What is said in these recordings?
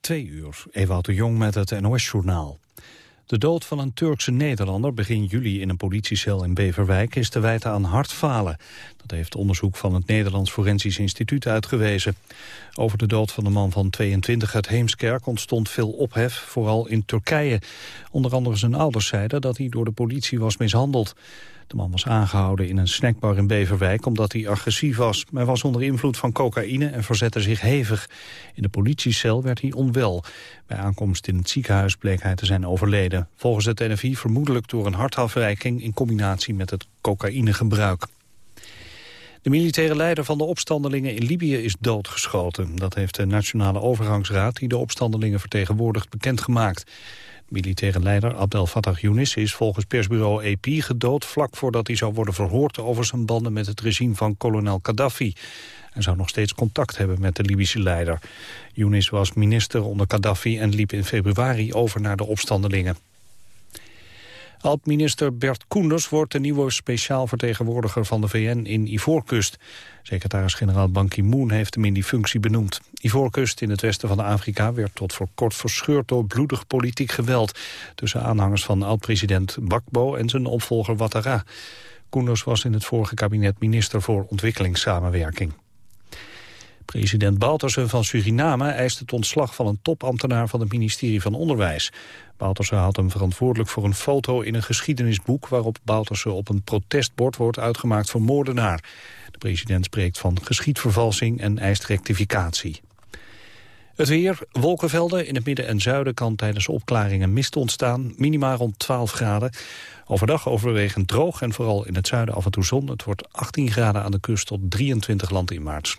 Twee uur, Ewout de Jong met het NOS-journaal. De dood van een Turkse Nederlander begin juli in een politiecel in Beverwijk is te wijten aan hartfalen. Dat heeft onderzoek van het Nederlands Forensisch Instituut uitgewezen. Over de dood van de man van 22 uit Heemskerk ontstond veel ophef, vooral in Turkije. Onder andere zijn ouders zeiden dat hij door de politie was mishandeld. De man was aangehouden in een snackbar in Beverwijk omdat hij agressief was. Hij was onder invloed van cocaïne en verzette zich hevig. In de politiecel werd hij onwel. Bij aankomst in het ziekenhuis bleek hij te zijn overleden. Volgens het NFI vermoedelijk door een hartafwijking in combinatie met het cocaïnegebruik. De militaire leider van de opstandelingen in Libië is doodgeschoten. Dat heeft de Nationale Overgangsraad die de opstandelingen vertegenwoordigt bekendgemaakt. Militaire leider Abdel Fattah Younis is volgens persbureau AP gedood... vlak voordat hij zou worden verhoord over zijn banden met het regime van kolonel Gaddafi. Hij zou nog steeds contact hebben met de Libische leider. Younis was minister onder Gaddafi en liep in februari over naar de opstandelingen. Oud-minister Bert Koenders wordt de nieuwe speciaal vertegenwoordiger van de VN in Ivoorkust. Secretaris-generaal Ban Ki-moon heeft hem in die functie benoemd. Ivoorkust in het westen van Afrika werd tot voor kort verscheurd door bloedig politiek geweld tussen aanhangers van oud-president Bakbo en zijn opvolger Ouattara. Koenders was in het vorige kabinet minister voor ontwikkelingssamenwerking. President Bouterse van Suriname eist het ontslag van een topambtenaar van het ministerie van Onderwijs. Bouterse houdt hem verantwoordelijk voor een foto in een geschiedenisboek waarop Bouterse op een protestbord wordt uitgemaakt voor moordenaar. De president spreekt van geschiedvervalsing en eist rectificatie. Het weer, wolkenvelden. In het midden en zuiden kan tijdens opklaringen mist ontstaan. Minimaal rond 12 graden. Overdag overwegend droog en vooral in het zuiden af en toe zon. Het wordt 18 graden aan de kust tot 23 land in maart.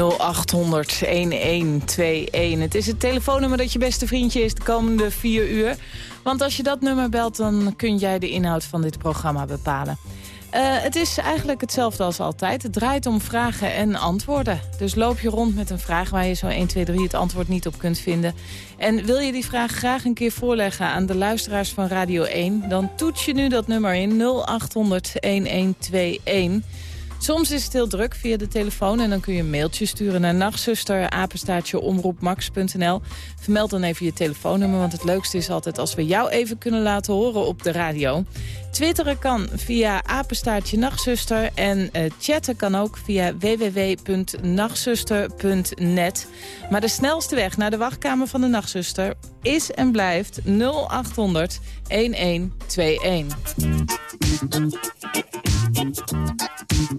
0800 1121. Het is het telefoonnummer dat je beste vriendje is de komende vier uur. Want als je dat nummer belt, dan kun jij de inhoud van dit programma bepalen. Uh, het is eigenlijk hetzelfde als altijd. Het draait om vragen en antwoorden. Dus loop je rond met een vraag waar je zo 1, 2, 3 het antwoord niet op kunt vinden. En wil je die vraag graag een keer voorleggen aan de luisteraars van Radio 1... dan toets je nu dat nummer in 0800 1121. Soms is het heel druk via de telefoon en dan kun je een mailtje sturen naar nachtzuster. Vermeld dan even je telefoonnummer, want het leukste is altijd als we jou even kunnen laten horen op de radio. Twitteren kan via apenstaartje nachtzuster en uh, chatten kan ook via www.nachtzuster.net. Maar de snelste weg naar de wachtkamer van de nachtzuster is en blijft 0800 1121.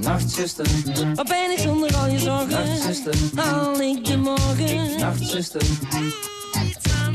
Nachtzuster, wat ben ik zonder al je zorgen? Nachtzuster, haal ik de morgen? Nachtzuster, doe iets aan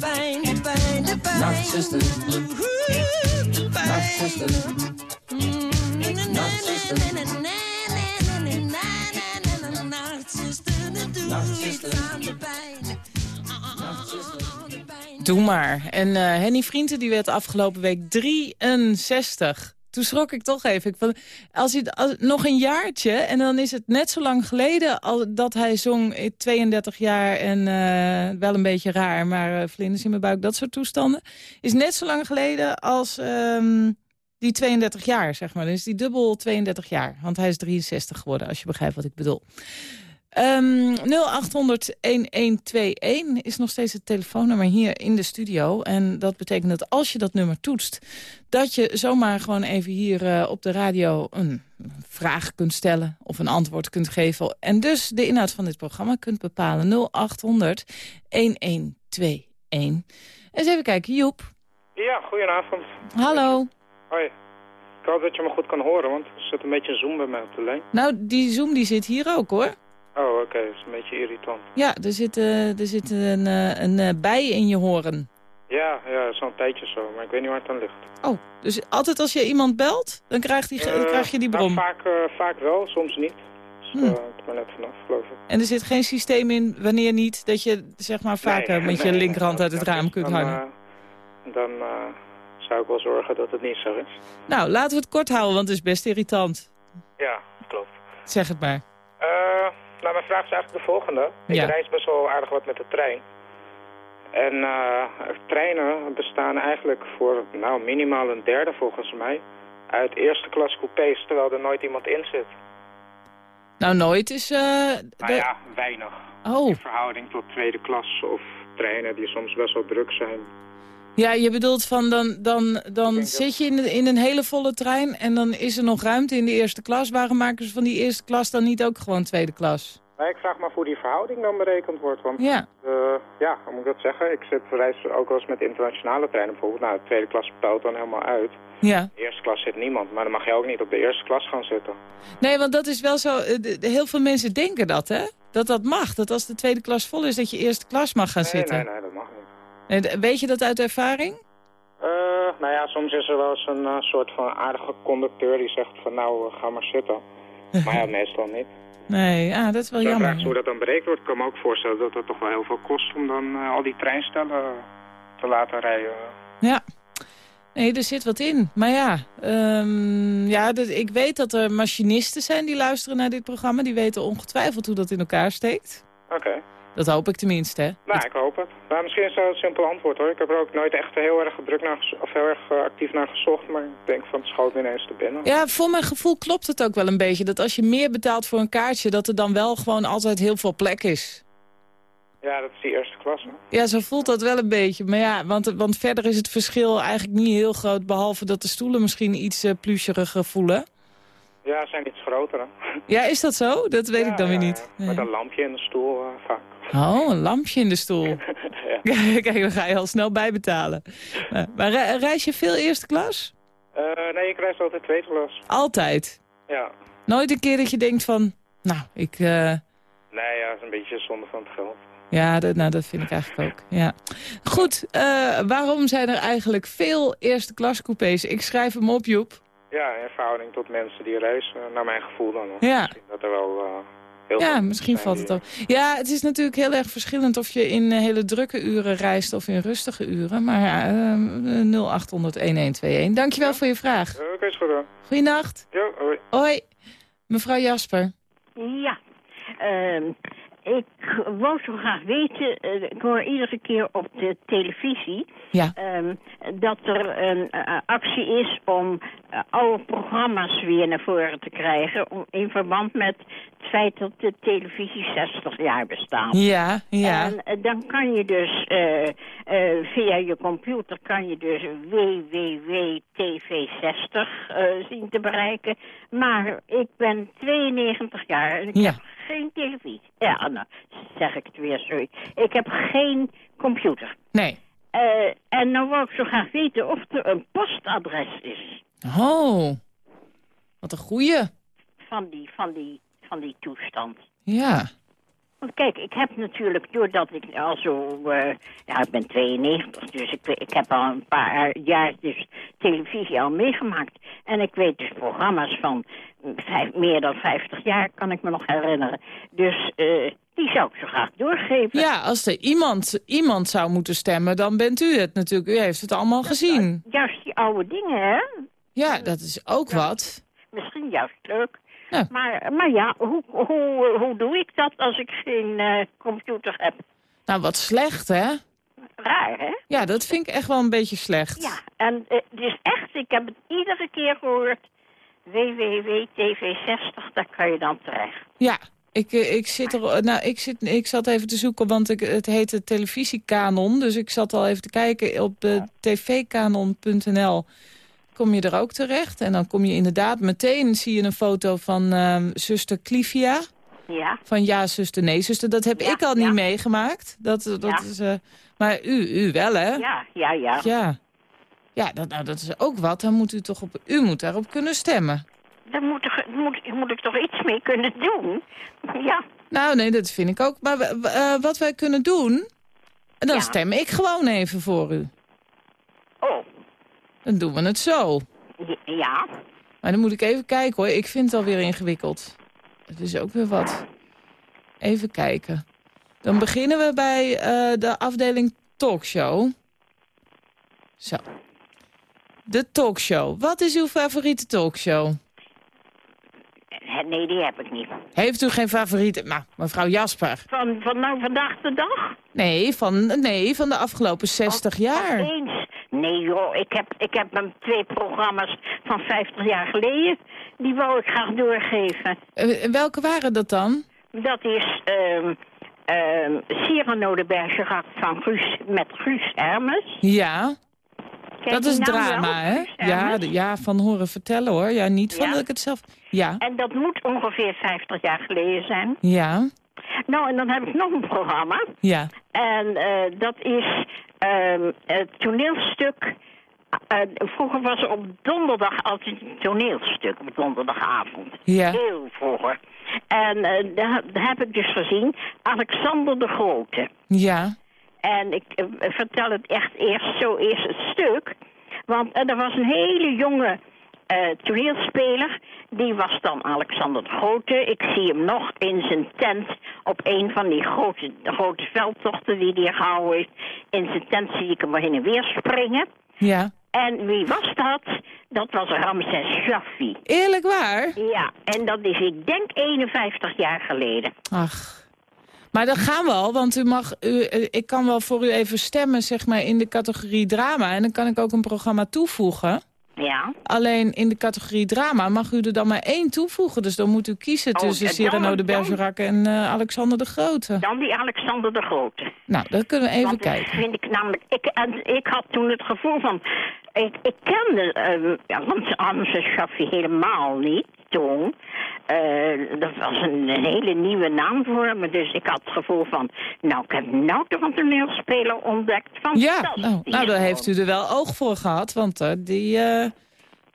pijn, de pijn. Nachtzuster, Nachtzuster, Doe maar. En eh, Henny Vrienden die werd afgelopen week 63. Toen schrok ik toch even. Ik als hij, als, nog een jaartje en dan is het net zo lang geleden... Al, dat hij zong eh, 32 jaar en eh, wel een beetje raar... maar uh, vlinders in mijn buik, dat soort toestanden. Is net zo lang geleden als um, die 32 jaar, zeg maar. Is die dubbel 32 jaar. Want hij is 63 geworden, als je begrijpt wat ik bedoel. Um, 0800-1121 is nog steeds het telefoonnummer hier in de studio. En dat betekent dat als je dat nummer toetst... dat je zomaar gewoon even hier uh, op de radio een vraag kunt stellen... of een antwoord kunt geven. En dus de inhoud van dit programma kunt bepalen. 0800-1121. Eens even kijken, Joep. Ja, goedenavond. Hallo. Hoi. Ik hoop dat je me goed kan horen, want er zit een beetje zoom bij mij op de lijn. Nou, die zoom die zit hier ook, hoor. Oh, oké. Okay. Dat is een beetje irritant. Ja, er zit, uh, er zit een, uh, een uh, bij in je horen. Ja, ja, zo'n tijdje zo. Maar ik weet niet waar het aan ligt. Oh, dus altijd als je iemand belt, dan krijg, die, dan krijg je die brom? Nou, vaak, vaak wel, soms niet. Dus hmm. het maar net vanaf, geloof ik. En er zit geen systeem in wanneer niet dat je zeg maar vaker nee, met nee, je linkerhand uit het raam kunt dan, hangen? dan zou ik wel zorgen dat het niet zo is. Nou, laten we het kort houden, want het is best irritant. Ja, klopt. Zeg het maar. Uh, nou, mijn vraag is eigenlijk de volgende. Ja. Ik reis best wel aardig wat met de trein. En uh, treinen bestaan eigenlijk voor nou, minimaal een derde volgens mij uit eerste klas coupés, terwijl er nooit iemand in zit. Nou, nooit is... Uh, nou ja, weinig. Oh. In verhouding tot tweede klas of treinen die soms best wel druk zijn. Ja, je bedoelt van dan, dan, dan zit je in, in een hele volle trein en dan is er nog ruimte in de eerste klas. Waarom maken ze van die eerste klas dan niet ook gewoon tweede klas? Nou, ik vraag me af hoe die verhouding dan berekend wordt. Want, ja. Uh, ja, hoe moet ik dat zeggen? Ik zit reis ook wel eens met internationale treinen bijvoorbeeld. Nou, de tweede klas pelt dan helemaal uit. Ja. De eerste klas zit niemand, maar dan mag je ook niet op de eerste klas gaan zitten. Nee, want dat is wel zo... Heel veel mensen denken dat, hè? Dat dat mag. Dat als de tweede klas vol is, dat je eerste klas mag gaan nee, zitten. Nee, nee, dat mag niet. En weet je dat uit ervaring? Uh, nou ja, soms is er wel eens een uh, soort van aardige conducteur die zegt van nou, uh, ga maar zitten. maar ja, meestal niet. Nee, ah, dat is wel dan jammer. vraag hoe dat dan berekend wordt. Ik kan me ook voorstellen dat het toch wel heel veel kost om dan al die treinstellen te laten rijden. Ja. Nee, er zit wat in. Maar ja, um, ja dat, ik weet dat er machinisten zijn die luisteren naar dit programma. Die weten ongetwijfeld hoe dat in elkaar steekt. Oké. Okay. Dat hoop ik tenminste, hè? Nou, ik hoop het. Maar misschien is dat een simpel antwoord, hoor. Ik heb er ook nooit echt heel erg druk naar of heel erg uh, actief naar gezocht, maar ik denk van het schoot ineens te binnen. Ja, voor mijn gevoel klopt het ook wel een beetje. Dat als je meer betaalt voor een kaartje, dat er dan wel gewoon altijd heel veel plek is. Ja, dat is die eerste klasse. Ja, zo voelt dat wel een beetje. Maar ja, want, want verder is het verschil eigenlijk niet heel groot, behalve dat de stoelen misschien iets uh, voelen. Ja, zijn iets groter. Hè? Ja, is dat zo? Dat weet ja, ik dan weer ja, niet. Ja. Met een lampje in de stoel uh, vaak. Oh, een lampje in de stoel. Kijk, dan ga je al snel bijbetalen. Uh, maar re reis je veel eerste klas? Uh, nee, ik reis altijd tweede klas. Altijd? Ja. Nooit een keer dat je denkt van... Nou, ik, Nee, ja, dat is een beetje zonde van het geld. Ja, dat, nou, dat vind ik eigenlijk ook. Ja. Goed, eh, waarom zijn er eigenlijk veel eerste klas coupés? Ik schrijf hem op, Joep. Ja, in verhouding tot mensen die reizen, naar mijn gevoel dan. Ja. Misschien dat er wel eh, heel Ja, misschien valt het ook. Ja, het is natuurlijk heel erg verschillend of je in eh, hele drukke uren reist of in rustige uren. Maar ja, eh 0800-1121. Dankjewel voor je vraag. Oké, is goed hoor. Goeienacht. Jo, hoi. Hoi, mevrouw Jasper. Ja, ehm, ik wou zo graag weten, eh, ik hoor iedere keer op de televisie Ja. ehm, dat er een eh, actie is om eh, oude programma's weer naar voren te krijgen om, in verband met het feit dat de televisie 60 jaar bestaat. Ja, ja. En eh, dan kan je dus eh, eh, via je computer kan je dus www.tv60 eh, zien te bereiken. Maar ik ben 92 jaar en ik Ja. heb geen televisie. Ja, nou zeg ik het weer, sorry. Ik heb geen computer. Nee. Eh, en nou wou ik zo graag weten of er een postadres is Oh, wat een goeie. van die, van die, van die toestand. Ja. Want kijk, ik heb natuurlijk, doordat ik al zo... ja, ik ben 92, dus ik, ik heb al een paar jaar dus televisie al meegemaakt. En ik weet dus programma's van vijf, meer dan 50 jaar, kan ik me nog herinneren. Dus eh, die zou ik zo graag doorgeven. Ja, als er iemand, iemand zou moeten stemmen, dan bent u het natuurlijk. U heeft het allemaal gezien. Juist die oude dingen, hè? Ja, dat is ook wat. Misschien juist leuk. Ja. Maar, maar ja, hoe, hoe, hoe doe ik dat als ik geen eh, computer heb? Nou, wat slecht, hè? Raar, hè? Ja, dat vind ik echt wel een beetje slecht. Ja, en eh, het is echt, ik heb het iedere keer gehoord. www.tv60, daar kan je dan terecht. Ja, ik, eh, ik, zit er, nou, ik, zit, ik zat even te zoeken, want ik, het heet de televisiekanon. Dus ik zat al even te kijken op de tvkanon.nl. Kom je er ook terecht. En dan kom je inderdaad meteen, zie je een foto van ehm, zuster Clivia. Ja, Van ja, zuster, nee, zuster. Dat heb Ja, ik al ja. niet meegemaakt. Dat, dat Ja. is, eh, maar u, u wel, hè? ja, ja, ja. Ja, ja dat, nou, dat is ook wat. Dan moet u toch op, u moet daarop kunnen stemmen. Daar moet, ik- moet, moet ik toch iets mee kunnen doen? Ja, Nou, nee, dat vind ik ook. Maar eh, wat wij kunnen doen... Dan stem ik gewoon even voor u. oh, Dan doen we het zo. ja. Maar dan moet ik even kijken hoor. Ik vind het alweer ingewikkeld. Het is ook weer wat. Even kijken. Dan beginnen we bij eh, de afdeling talkshow. Zo. De talkshow. Wat is uw favoriete talkshow? Nee, die heb ik niet. Heeft u geen favoriete... Nou, mevrouw Jasper. Van, van nou vandaag de dag? Nee, van, nee, van de afgelopen 60 jaar. Eens. Nee joh, ik heb, ik heb hem twee programma's van 50 jaar geleden. Die wou ik graag doorgeven. Eh, welke waren dat dan? Dat is ehm ehm Cyrano de Bergerac van Guus, met Guus Hermes. Ja, dat is drama, hè? Ja, ja, van horen vertellen hoor. Ja, niet van Ja? dat ik het zelf... Ja, En dat moet ongeveer 50 jaar geleden zijn. ja, Nou, en dan heb ik nog een programma. ja. En eh, dat is ehm, het toneelstuk. eh, vroeger was er op donderdag altijd een toneelstuk, op donderdagavond. Ja. Heel vroeger. En eh, daar, daar heb ik dus gezien Alexander de Grote. Ja, En ik vertel het echt eerst, zo eerst het stuk. Want er was een hele jonge eh, toneelspeler. Die was dan Alexander de Grote. Ik zie hem nog in zijn tent op een van die grote, grote veldtochten die hij gehouden heeft. In zijn tent zie ik hem heen en weer springen. ja. En wie was dat? Dat was Ramses Shaffi. Eerlijk waar? Ja, en dat is ik denk 51 jaar geleden. Ach. Maar dan gaan we al, want u mag, u, eh, ik kan wel voor u even stemmen zeg maar, in de categorie drama. En dan kan ik ook een programma toevoegen. Ja. Alleen in de categorie drama mag u er dan maar één toevoegen. Dus dan moet u kiezen Oh, tussen dan- Cyrano de Bergerac en eh, Alexander de Grote. Dan die Alexander de Grote. Nou, dat kunnen we even Want kijken. vind ik namelijk... Ik, en ik had toen het gevoel van... Ik, ik kende uh, ja, Ramses Shaffi helemaal niet toen. Eh, dat was een, een hele nieuwe naam voor me. Dus ik had het gevoel van... Nou, ik heb nou toch een toneelspeler ontdekt. Ja, Fantastisch nou, nou daar heeft u er wel oog voor gehad. Want eh, die eh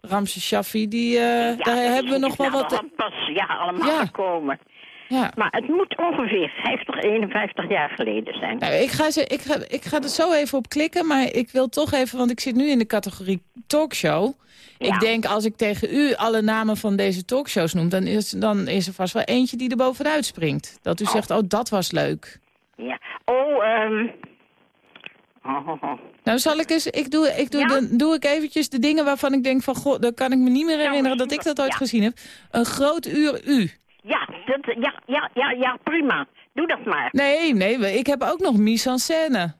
Ramses Shaffi, die, Ja, daar hebben we nog wel natuurlijk wat... pas ja, allemaal Ja. gekomen. Ja. Maar het moet ongeveer 50, 51 jaar geleden zijn. Nou, ik, ga ze, ik, ga, ik ga er zo even op klikken, maar ik wil toch even... want ik zit nu in de categorie talkshow. Ja. Ik denk, als ik tegen u alle namen van deze talkshows noem... dan is, dan is er vast wel eentje die er bovenuit springt. Dat u zegt, oh, dat was leuk. Ja. Oh, ehm... Oh, oh, oh. Nou, zal ik eens... Ik doe, ik doe, Ja? dan doe ik eventjes de dingen waarvan ik denk van... goh, dan kan ik me niet meer herinneren dat ik dat ooit Ja. gezien heb. Een groot uur u. Ja, dat, ja, ja, ja, ja, prima. Doe dat maar. Nee, nee, ik heb ook nog mise en scène.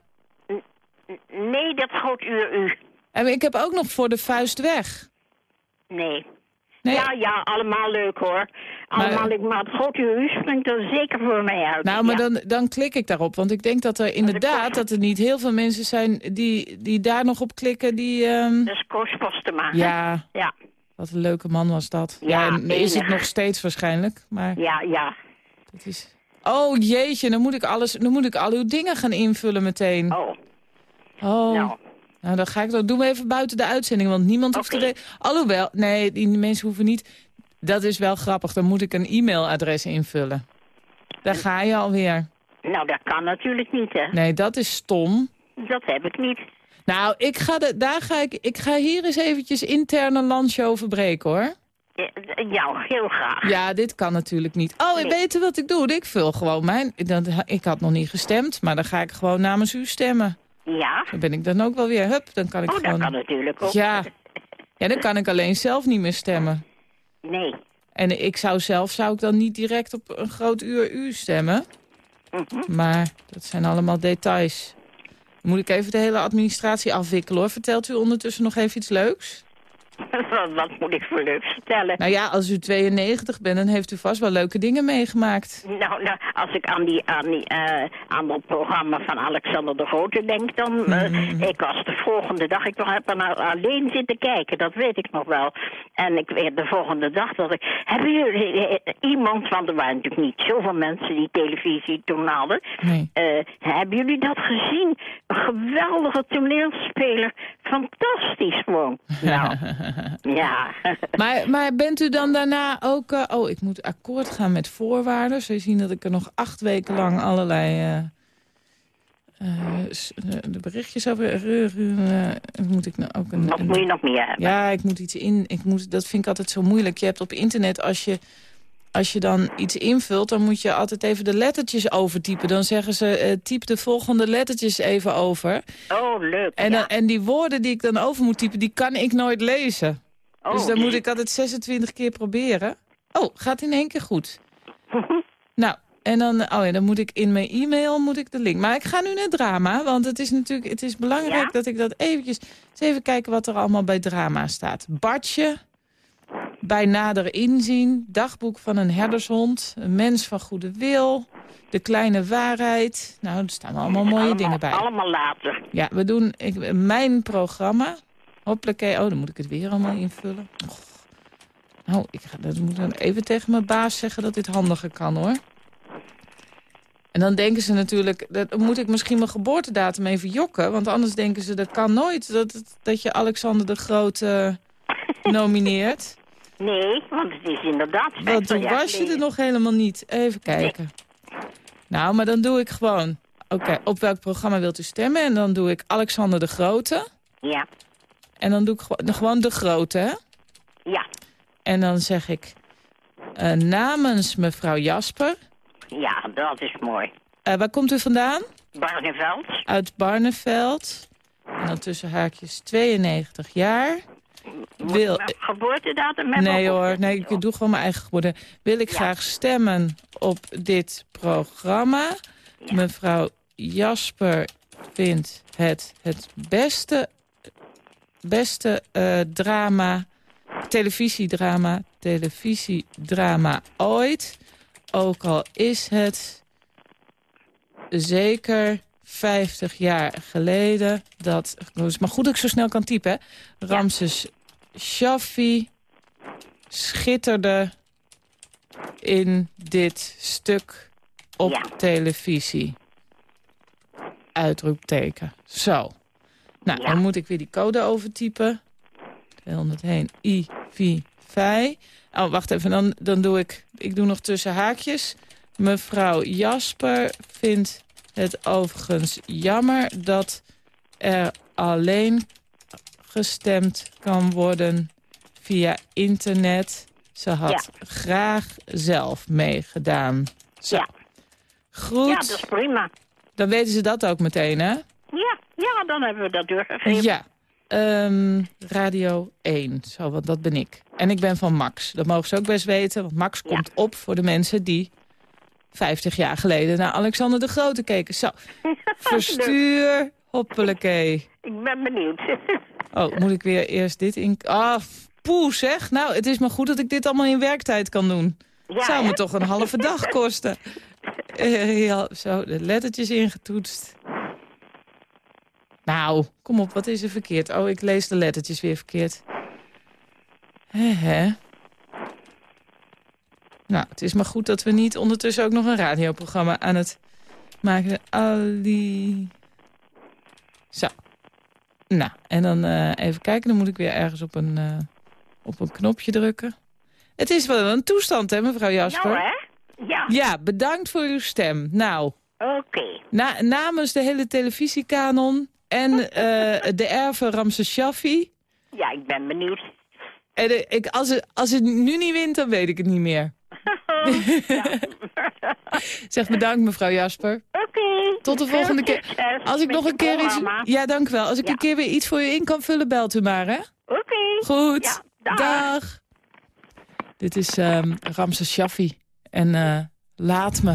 Nee, dat groot uur u. En ik heb ook nog voor de vuist weg. Nee. Nee. Ja, ja, allemaal leuk hoor. Allemaal leuk, maar het grote u springt er zeker voor mij uit. Nou, maar Ja. dan, dan klik ik daarop. Want ik denk dat er inderdaad dat er niet heel veel mensen zijn die, die daar nog op klikken. Die, ehm, Dat is Postema. hè? ja, Ja, wat een leuke man was dat. Ja, Ja, en is het nog steeds waarschijnlijk. Maar ja, ja. het is... Oh jeetje, dan moet ik, alles, dan moet ik al uw dingen gaan invullen meteen. Oh, Oh, nou. Nou dan ga ik dat doen we even buiten de uitzending. Want niemand hoeft te Oké. weten. Alhoewel, nee, die mensen hoeven niet. Dat is wel grappig. Dan moet ik een e-mailadres invullen. Daar ga je alweer. Nou, dat kan natuurlijk niet, hè. Nee, dat is stom. Dat heb ik niet. Nou, ik ga, de, daar ga ik, ik ga hier eens eventjes interne landshow verbreken, hoor. Ja, Ja, heel graag. Ja, dit kan natuurlijk niet. Oh, en Nee. weet je wat ik doe? Ik vul gewoon mijn... Dat, ik had nog niet gestemd, maar dan ga ik gewoon namens u stemmen. Ja? Dan ben ik dan ook wel weer... Hup, dan kan ik Oh, dat gewoon... kan natuurlijk ook. Ja. ja, dan kan ik alleen zelf niet meer stemmen. Nee. En ik zou zelf zou ik dan niet direct op een groot uur u stemmen. Mhm. Maar dat zijn allemaal details. Dan moet ik even de hele administratie afwikkelen, hoor. Vertelt u ondertussen nog even iets leuks? wat, wat moet ik voor leuks vertellen? Nou ja, als u 92 bent, dan heeft u vast wel leuke dingen meegemaakt. Nou, nou, als ik aan, die, aan, die, eh, aan dat programma van Alexander de Grote denk, dan... eh, Mhm. ik was de volgende dag, ik heb er nou alleen zitten kijken, dat weet ik nog wel. En ik weet de volgende dag dat ik... Hebben jullie iemand, want er waren natuurlijk niet zoveel mensen die televisie toen hadden... Nee. eh, hebben jullie dat gezien? Een geweldige toneelspeler. Fantastisch gewoon. Nou, ja. Maar, maar bent u dan daarna ook... eh, oh, ik moet akkoord gaan met voorwaarden. Je zien dat ik er nog acht weken lang allerlei... eh, eh, de berichtjes over... moet ik nou ook een... Wat moet je nog meer hebben? Ja, ik moet iets in. Ik moet, dat vind ik altijd zo moeilijk. Je hebt op internet, als je, als je dan iets invult... dan moet je altijd even de lettertjes overtypen. Dan zeggen ze, eh, typ de volgende lettertjes even over. Oh, leuk. En, ja. en die woorden die ik dan over moet typen, die kan ik nooit lezen. Oh. Dus dan moet ik altijd 26 keer proberen. Oh, gaat in één keer goed. nou, en dan, oh ja, dan moet ik in mijn e-mail moet ik de link. Maar ik ga nu naar drama, want het is natuurlijk het is belangrijk Ja? dat ik dat eventjes... Eens even kijken wat er allemaal bij drama staat. Bartje, bij nader inzien, dagboek van een herdershond, een mens van goede wil, de kleine waarheid. Nou, er staan allemaal mooie allemaal, dingen bij. Allemaal later. Ja, we doen ik, mijn programma. Hoppakee. Oh, dan moet ik het weer allemaal invullen. Och. Nou, ik ga, dat moet dan even tegen mijn baas zeggen dat dit handiger kan, hoor. En dan denken ze natuurlijk, dat dan moet ik misschien mijn geboortedatum even jokken. Want anders denken ze, dat kan nooit dat, dat je Alexander de Grote nomineert. Nee, want het is inderdaad Want 50 toen jaar was je er nog helemaal niet. Even kijken. Nou, maar dan doe ik gewoon... Oké, op welk programma wilt u stemmen? En dan doe ik Alexander de Grote. Ja, En dan doe ik gewoon, gewoon de Grote, hè? ja, En dan zeg ik... eh, namens mevrouw Jasper... ja, dat is mooi. eh, waar komt u vandaan? Barneveld. Uit Barneveld. En dan tussen haakjes 92 jaar. Wil, Geboortedatum hebben nee hoor, nee, ik doe gewoon mijn eigen geboorte. Wil ik Ja. graag stemmen op dit programma. Mevrouw Jasper vindt het het beste, beste eh, drama, televisiedrama, televisiedrama ooit. Ook al is het zeker 50 jaar geleden dat... Het is maar goed dat ik zo snel kan typen. hè. Ramses Shaffi schitterde in dit stuk op Ja. televisie. Uitroepteken. Zo. Nou, Ja. dan moet ik weer die code overtypen. 201 IV5. Oh, wacht even. Dan, dan doe ik... Ik doe nog tussen haakjes. Mevrouw Jasper vindt het overigens jammer dat er alleen gestemd kan worden via internet. Ze had graag zelf meegedaan. Zo. Ja. Goed, Ja, dat is prima. dan weten ze dat ook meteen, hè? Ja, ja, dan hebben we dat doorgegeven. Ja. Ehm, Radio 1, zo, want dat ben ik. En ik ben van Max. Dat mogen ze ook best weten, want Max Ja. komt op voor de mensen die 50 jaar geleden naar Alexander de Grote keken. Zo, verstuur, hoppelekee. Ik ben benieuwd. Oh, moet ik weer eerst dit in... Ah, poe zeg. Nou, het is maar goed dat ik dit allemaal in werktijd kan doen. Ja, Zou me hè? toch een halve dag kosten. Eh, ja, zo, de lettertjes ingetoetst. Nou, kom op, wat is er verkeerd? Oh, ik lees de lettertjes weer verkeerd. Hè, hè. Nou, het is maar goed dat we niet ondertussen ook nog een radioprogramma aan het maken. Ali... Zo. Nou, en dan eh, even kijken. Dan moet ik weer ergens op een, eh, op een knopje drukken. Het is wel een toestand, hè, mevrouw Jasper? Nou, hè? Ja, Ja, bedankt voor uw stem. Nou, oké. na- namens de hele televisiekanon en eh, de erven Ramses Shaffi. Ja, ik ben benieuwd. En eh, ik, als, het, als het nu niet wint, dan weet ik het niet meer. Zeg bedankt, mevrouw Jasper. Oké. Tot de volgende keer. succes Als ik nog je een keer iets... Ja, dank u wel. Als ik Ja. een keer weer iets voor u in kan vullen, belt u maar, hè? Oké. Goed. Ja, dag. Dit is ehm Ramses Shaffi. En eh, laat me.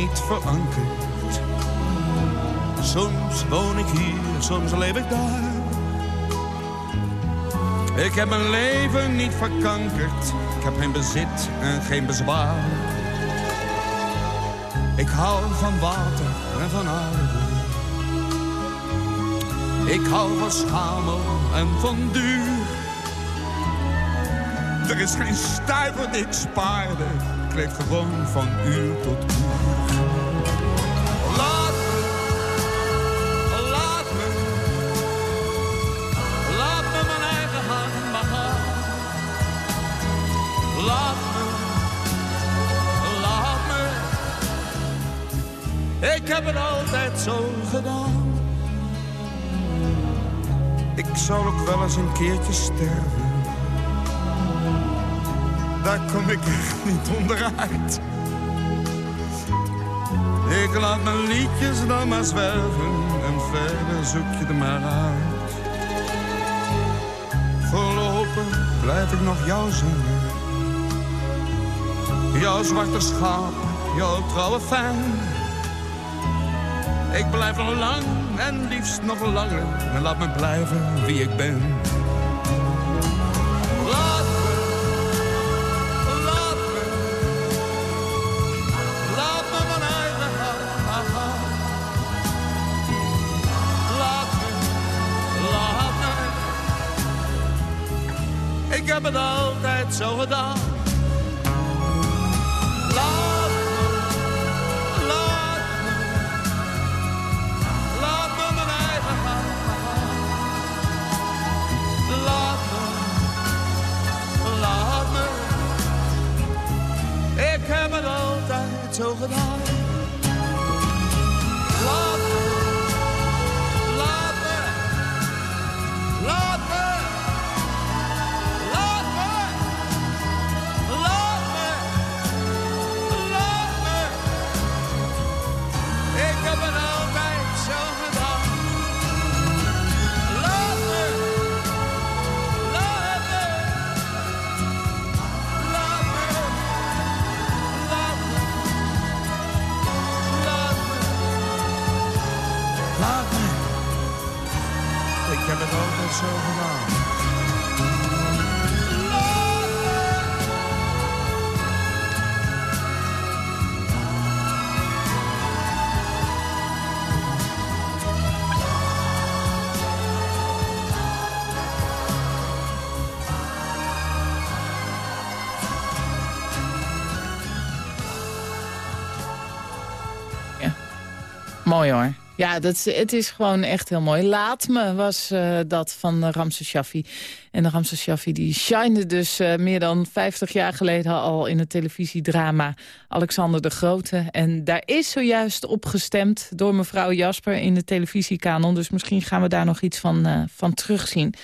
Niet verankerd. Soms woon ik hier, soms leef ik daar. Ik heb mijn leven niet verkankerd. Ik heb geen bezit en geen bezwaar. Ik hou van water en van aarde. Ik hou van schamel en van duur. Er is geen stuiver die ik spaarde. Ik leef gewoon van uur tot uur. Laat me, laat me, laat me mijn eigen hand maar gaan. Laat me, laat me, ik heb het altijd zo gedaan. Ik zal ook wel eens een keertje sterven. Daar kom ik echt niet onderuit. Ik laat mijn liedjes dan maar zwerven en verder zoek je er maar uit. Voorlopig blijf ik nog jou zingen. Jouw zwarte schaap, jouw trouwe fan. Ik blijf nog lang En liefst nog langer, en laat me blijven wie ik ben. Zo gedaan. Mooi hoor. Ja, dat, is- het is gewoon echt heel mooi. Laat me was eh, dat van uh, Ramses Shaffi. En de Ramses Shaffi die shinede dus eh, meer dan 50 jaar geleden al in het televisiedrama Alexander de Grote. En daar is zojuist op gestemd door mevrouw Jasper in de televisiekanon. Dus misschien gaan we daar nog iets van, eh, van terugzien.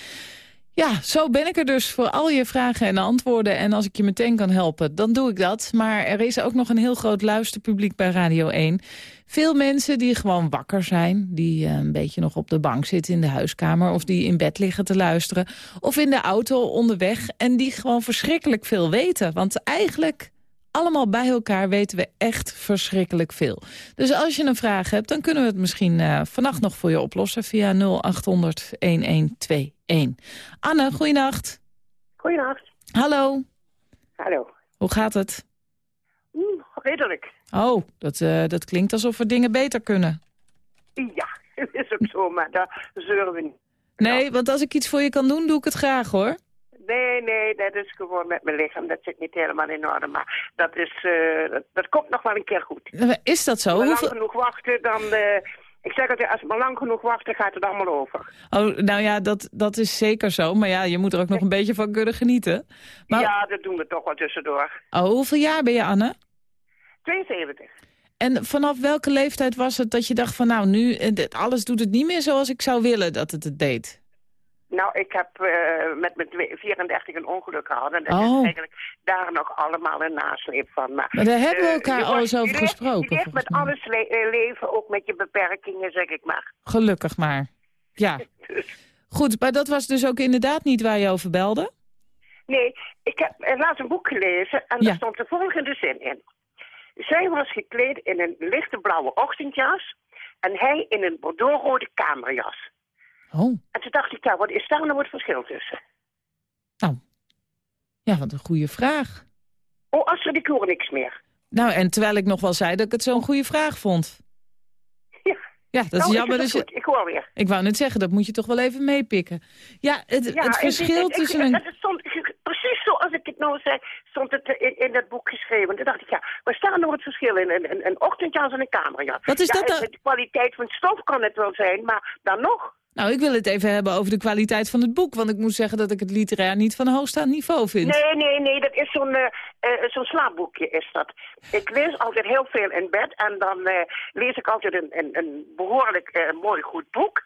Ja, zo ben ik er dus voor al je vragen en antwoorden. En als ik je meteen kan helpen, dan doe ik dat. Maar er is ook nog een heel groot luisterpubliek bij Radio 1. Veel mensen die gewoon wakker zijn. Die eh, een beetje nog op de bank zitten in de huiskamer. Of die in bed liggen te luisteren. Of in de auto onderweg. En die gewoon verschrikkelijk veel weten. Want eigenlijk allemaal bij elkaar weten we echt verschrikkelijk veel. Dus als je een vraag hebt, dan kunnen we het misschien uh, vannacht nog voor je oplossen... via 0800-1121. Anne, goeienacht. Goeienacht. Hallo. Hallo. Hoe gaat het? Mm, Oh, dat, uh, dat klinkt alsof we dingen beter kunnen. Ja, dat is ook zo, maar daar zeuren we niet. Nee, want als ik iets voor je kan doen, doe ik het graag hoor. Nee, nee, dat is gewoon met mijn lichaam. Dat zit niet helemaal in orde. Maar dat, is, uh, dat, dat, komt nog wel een keer goed. Is dat zo? Als we lang genoeg wachten, dan... Uh, ik zeg het, als we lang genoeg wachten, gaat het allemaal over. Oh, nou ja, dat, dat is zeker zo. Maar ja, je moet er ook nog een beetje van kunnen genieten. Maar... Ja, dat doen we toch wel tussendoor. Oh, hoeveel jaar ben je, Anne? 72. En vanaf welke leeftijd was het dat je dacht van... nou, nu, alles doet het niet meer zoals ik zou willen dat het het deed? Nou, ik heb uh, met mijn 34 een ongeluk gehad. En dat oh. is eigenlijk daar nog allemaal een nasleep van. Maar, maar daar hebben we elkaar uh, al eens over gesproken. Je leeft met mij. alles le leven, ook met je beperkingen, zeg ik maar. Gelukkig maar. Ja. Goed, maar dat was dus ook inderdaad niet waar je over belde? Nee, ik heb laatst een boek gelezen en ja. daar stond de volgende zin in. Zij was gekleed in een lichte blauwe ochtendjas en hij in een bordeauxrode kamerjas. Oh. En toen dacht ik, ja, wat is daar nou het verschil tussen? Nou, ja, wat een goede vraag. Oh, Astrid, ik hoor niks meer. Nou, en terwijl ik nog wel zei dat ik het zo'n goede vraag vond. Ja. Ja, dat is nou, jammer. Is dat je... Ik hoor weer. Ik wou net zeggen, dat moet je toch wel even meepikken. Ja, het, ja, het verschil tussen ik, een... Het stond, precies nou zei, stond het in, in dat boek geschreven. Toen dacht ik, ja, waar staat nou het verschil in? Een, een, een ochtendjas en een kamerjas. Wat is ja, dat dan? De kwaliteit van het stof kan het wel zijn, maar dan nog... Nou, ik wil het even hebben over de kwaliteit van het boek. Want ik moet zeggen dat ik het literair niet van hoogstaand niveau vind. Nee, nee, nee. Dat is zo'n uh, uh, zo'n slaapboekje is dat. Ik lees altijd heel veel in bed. En dan uh, lees ik altijd een, een, een behoorlijk mooi goed boek.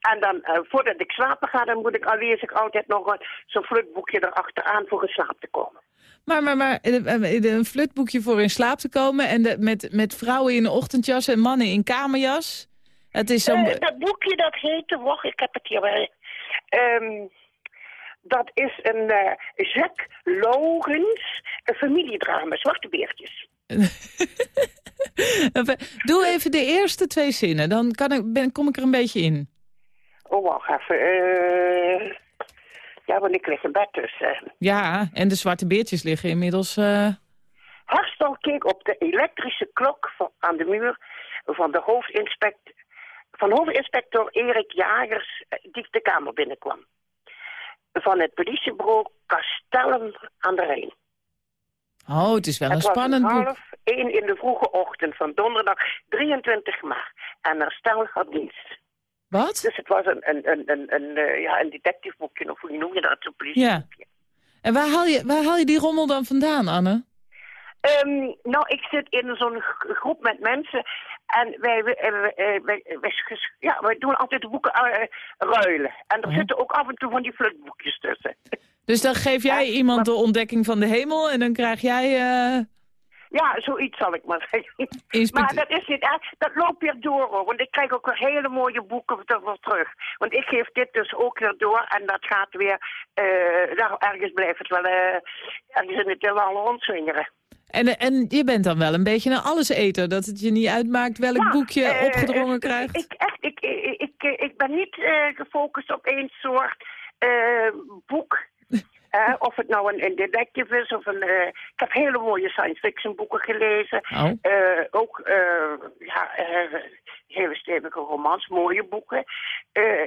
En dan, voordat ik slapen ga, dan moet ik, al lees ik altijd nog zo'n flutboekje erachteraan voor in slaap te komen. Maar, maar, maar een flutboekje voor in slaap te komen... en de, met, met vrouwen in ochtendjas en mannen in kamerjas... Het is. Uh, dat boekje dat heette, wacht, ik heb het hier wel. Um, dat is een uh, Jacques Logens, een familiedrama, Zwarte Beertjes. Doe even de eerste twee zinnen, dan kan ik, ben, kom ik er een beetje in. Oh, wacht even. eh ja, want ik lig in bed dus. eh. Ja, en de zwarte beertjes liggen inmiddels... eh, Harstel keek op de elektrische klok van, aan de muur van de hoofdinspect, van hoofdinspecteur Erik Jagers, die de kamer binnenkwam. Van het politiebureau Castellum aan de Rijn. Oh, het is wel een het spannend boek. half één in de vroege ochtend van donderdag 23 maart. En herstel had dienst. Wat? Dus het was een, een, een, een, een, eh, ja, een detectiveboekje, of hoe noem je dat, een politie. Ja. En waar haal, je, waar haal je die rommel dan vandaan, Anne? Ehm, nou, ik zit in zo'n groep met mensen en wij, wij, eh, wij, wij- wij ja, wij doen altijd de boeken eh, ruilen. En er Oh. zitten ook af en toe van die flutboekjes tussen. Dus dan geef jij Ja, iemand maar- de ontdekking van de hemel... en dan krijg jij... eh Ja, zoiets zal ik maar zeggen. Inspecteur- Maar dat is niet echt, dat loopt weer door hoor. Want ik krijg ook weer hele mooie boeken ervoor terug. Want ik geef dit dus ook weer door en dat gaat weer, eh daar ergens blijft het wel, eh, ergens in het heelal rondzwingeren. En, en je bent dan wel een beetje een alleseter. Dat het je niet uitmaakt welk Ja, boekje eh, opgedrongen eh, krijgt. Ik, echt, ik, ik, ik, ik ben niet eh, gefocust op één soort eh, boek. Of het nou een, een detective is of een... eh, ik heb hele mooie science fiction boeken gelezen. Oh. Eh, ook eh, ja, hele stevige romans, mooie boeken.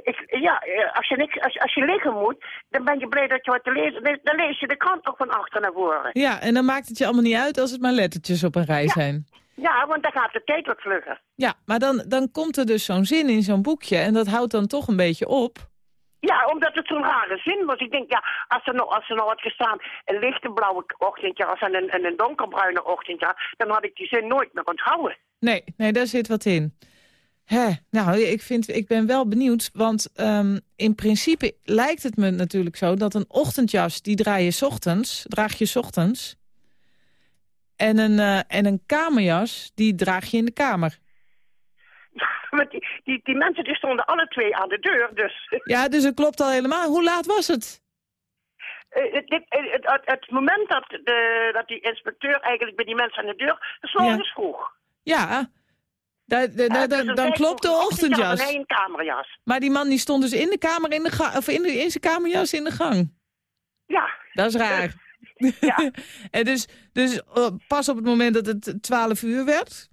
Ik, ja, als, je niks, als, als je liggen moet, dan ben je blij dat je wat te lezen... Dan, dan lees je de krant toch van achter naar voren. Ja, en dan maakt het je allemaal niet uit als het maar lettertjes op een rij zijn. Ja, want dan gaat de tijd wat vlugger. Ja, maar dan, dan komt er dus zo'n zin in zo'n boekje en dat houdt dan toch een beetje op. Zo'n rare zin was. Ik denk, ja, als er nou, als er nou had gestaan een lichte blauwe ochtendjas en een, en een donkerbruine ochtendjas, dan had ik die zin nooit meer onthouden. Nee, nee, daar zit wat in. Hè, nou, ik, vind, ik ben wel benieuwd, want ehm, in principe lijkt het me natuurlijk zo... dat een ochtendjas, die draai je ochtends, draag je ochtends... En een, eh, en een kamerjas, die draag je in de kamer. Want die, die, die mensen die stonden alle twee aan de deur, dus... Ja, dus het klopt al helemaal. Hoe laat was het? eh, het, eh, het, het, het moment dat, de, dat die inspecteur eigenlijk bij die mensen aan de deur... Was Ja. vroeg. Ja, dus dan zei klopt de ochtendjas. Een kamerjas. Maar die man die stond dus in de kamer, in, de of in, de, in zijn kamerjas in de gang. Ja, Dat is raar. ja. en dus dus eh, pas op het moment dat het 12 uur werd...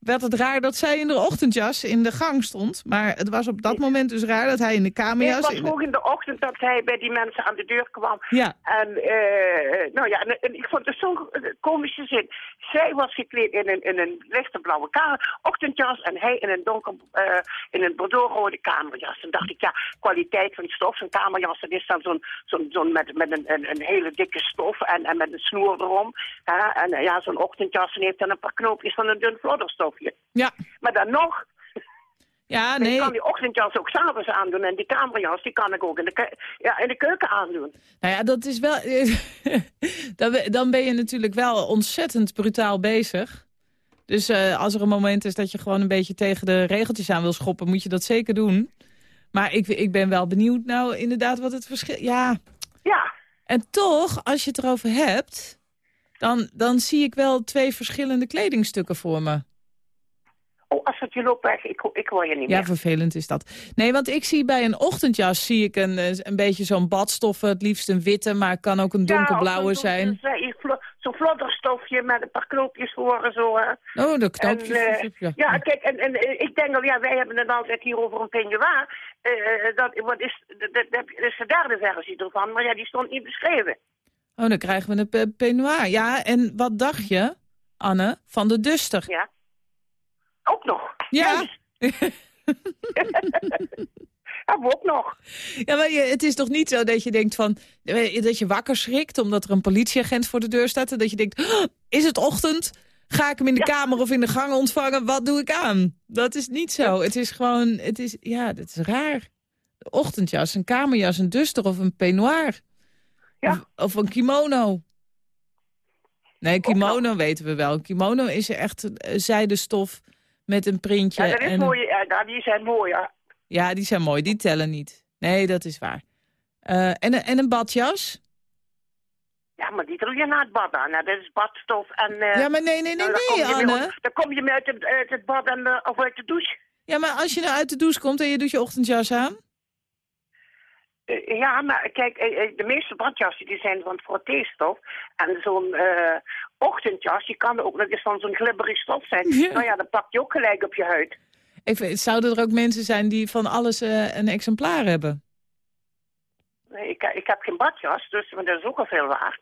werd het raar dat zij in de ochtendjas in de gang stond. Maar het was op dat moment dus raar dat hij in de Nee, het kamerjas... was vroeg in de ochtend dat hij bij die mensen aan de deur kwam. Ja, En, eh, nou ja, en, en ik vond het zo'n komische zin. Zij was gekleed in een, in een lichte blauwe kamer, ochtendjas en hij in een donker, eh, in een bordeauxrode kamerjas. En dacht ik, ja, kwaliteit van stof, zo'n kamerjas, dat is dan zo'n, zo'n, zo'n met, met een, een, een hele dikke stof en, en met een snoer erom. hè. en eh, ja, zo'n ochtendjas en heeft dan een paar knoopjes van een dun ja, Maar dan nog, ja, ik nee. kan die ochtendjas ook s'avonds aandoen en die kamerjas, die kan ik ook in de, ja, in de keuken aandoen. Nou ja, dat is wel... dan, ben- dan ben je natuurlijk wel ontzettend brutaal bezig. Dus eh, als er een moment is dat je gewoon een beetje tegen de regeltjes aan wil schoppen... moet je dat zeker doen. Maar ik, ik ben wel benieuwd nou inderdaad wat het verschil... Ja, Ja, en toch, als je het erover hebt... Dan, dan zie ik wel twee verschillende kledingstukken voor me. Oh, als het je loopt weg, ik, ik hoor je niet Ja, meer. vervelend is dat. Nee, want ik zie bij een ochtendjas zie ik een, eh, een beetje zo'n badstoffen. Het liefst een witte, maar het kan ook een donkerblauwe Ja, zijn. zo'n- zo'n flo- Zo'n flodderstofje met een paar knoopjes voor zo. Hè. Oh, de En, knoopjes. eh, ja. ja, kijk, en, en eh, ik denk al, ja, wij hebben het altijd hier over een peignoir. Eh, dat, wat is, dat, dat, is de derde versie ervan, maar ja, die stond niet beschreven. Oh, dan krijgen we een pe- peignoir. Ja, en wat dacht je, Anne, van de duster? Ja. Ook nog. Ja. Hebben we ook nog. Ja, maar je, het is toch niet zo dat je denkt van... eh, dat je wakker schrikt omdat er een politieagent voor de deur staat... en dat je denkt, "Oh, is het ochtend? Ga ik hem in de kamer of in de gang ontvangen? Wat doe ik aan? Dat is niet zo. Het is gewoon, het is, ja, dat is raar. Een ochtendjas, een kamerjas, een duster of een peignoir. Ja. Of, of een kimono. Nee, kimono weten we wel. Kimono is echt eh, zijdenstof met een printje. Ja, dat is en, mooi. Ja, ja, die zijn mooi, ja. Ja, die zijn mooi. Die tellen niet. Nee, dat is waar. Eh, en, een- en een badjas? Ja, maar die doe je na het bad aan. Nou, dat is badstof en... eh, Ja, maar nee, nee, nee, nou, dan nee, mee- Anne. Dan kom je mee uit het, uit het bad en, eh, of uit de douche. Ja, maar als je nou uit de douche komt en je doet je ochtendjas aan... Ja, maar kijk, de meeste badjassen die zijn van frotteestof. En zo'n ochtendjas, die kan ook nog eens van zo'n glibberig stof zijn. Ja. Nou ja, dan pak je ook gelijk op je huid. Weet, zouden er ook mensen zijn die van alles eh, een exemplaar hebben? Nee, ik, ik heb geen badjas, dus maar dat is ook al veel waard.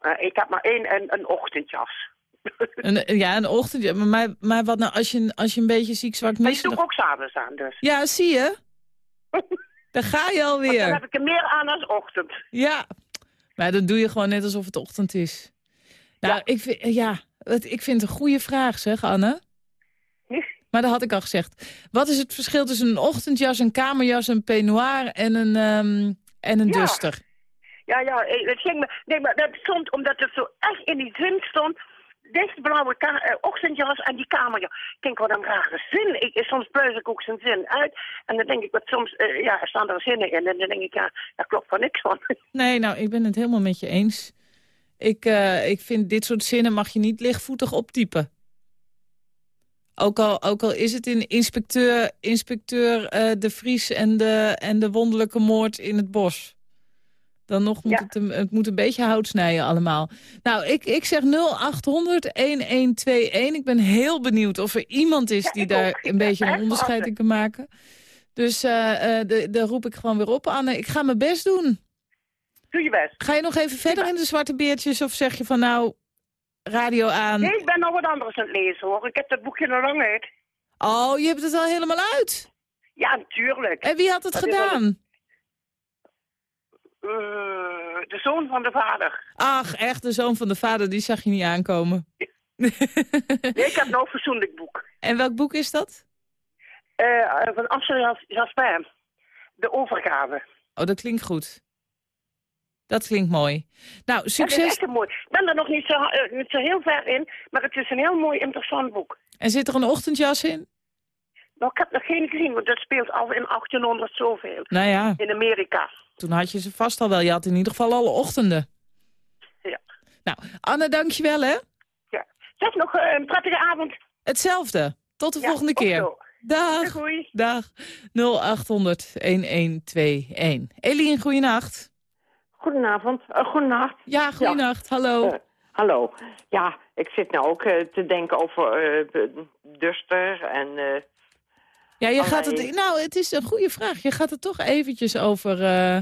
Eh, ik heb maar één een, een ochtendjas. Een, ja, een ochtendjas. Maar, maar, maar wat nou als je, als je een beetje ziek zwak Maar die doe misselijk... ik ook s'avonds aan, dus. Ja, zie je? Daar ga je Want dan alweer. heb ik er meer aan als ochtend. Ja. Maar dan doe je gewoon net alsof het ochtend is. Nou, Ja. ik, vind, ja, het, ik vind het een goede vraag, zeg, Anne. Maar dat had ik al gezegd. Wat is het verschil tussen een ochtendjas, een kamerjas, een peignoir en een, ehm, en een Ja. duster? Ja, ja, eh, het ging me... Nee, maar dat stond omdat het zo echt in die zin stond. Deze blauwe eh, ochtendjas en die kamerjas. Ik denk, wat een rare zin. Ik, soms pluis ik ook zijn zin uit. En dan denk ik, wat soms eh, ja, er staan er zinnen in. En dan denk ik, ja, daar klopt van niks van. Nee, nou, ik ben het helemaal met je eens. Ik, eh, ik vind dit soort zinnen mag je niet lichtvoetig optypen. Ook al, ook al is het in inspecteur, inspecteur eh, De Vries en de, en de wonderlijke moord in het bos. Dan nog moet Ja. het, een, het moet een beetje hout snijden allemaal. Nou, ik, ik zeg 0800-1121. Ik ben heel benieuwd of er iemand is Ja, die daar een beetje een onderscheid in kan maken. Dus eh, de- daar roep ik gewoon weer op, Anne. Ik ga mijn best doen. Doe je best. Ga je nog even verder in de zwarte beertjes of zeg je van nou, radio aan? Nee, ik ben nog wat anders aan het lezen, hoor. Ik heb dat boekje nog lang uit. Oh, je hebt het al helemaal uit. Ja, natuurlijk. En wie had het Dat gedaan? Eh, de zoon van de vader. Ach, echt, de zoon van de vader, die zag je niet aankomen. Nee, ik heb nog een fatsoenlijk boek. en welk boek is dat? Eh, van Ansel Jasper. De overgave. Oh, dat klinkt goed. Dat klinkt mooi. Nou, is succes. echt een mooi. Ik ben er nog niet zo, eh, niet zo heel ver in, maar het is een heel mooi, interessant boek. En zit er een ochtendjas in? Nou, ik heb nog geen gezien, want dat speelt al in 1800 zoveel. Nou ja, In Amerika. toen had je ze vast al wel. Je had in ieder geval alle ochtenden. Ja. Nou, Anne, dankjewel hè. ja. Zeg nog eh, een prettige avond. Hetzelfde. Tot de Ja, volgende keer. Dag. Dag. 0800 1121. Eline, goeienacht. Goedenavond, uh, goedenacht. Ja, goeienacht. Hallo. Eh, hallo. Ja, ik zit nou ook eh, te denken over Duster en... eh, ja, je gaat het... Nou, het is een goede vraag. Je gaat het toch eventjes over... eh,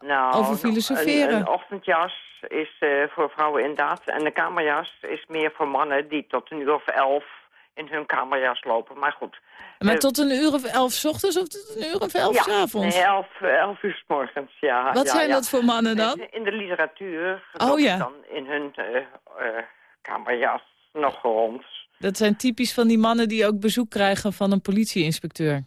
nou, Over filosoferen. Een, een ochtendjas is voor vrouwen inderdaad. En de kamerjas is meer voor mannen die tot een uur of elf in hun kamerjas lopen. Maar goed. maar Eh, tot een uur of elf 's ochtends of tot een uur of elf 's ja, avonds? Nee, elf, eh, elf uur 's morgens, ja. Wat ja, zijn ja. dat voor mannen dan? In de literatuur Oh, ja. dan in hun eh, kamerjas nog rond. Dat zijn typisch van die mannen die ook bezoek krijgen van een politieinspecteur.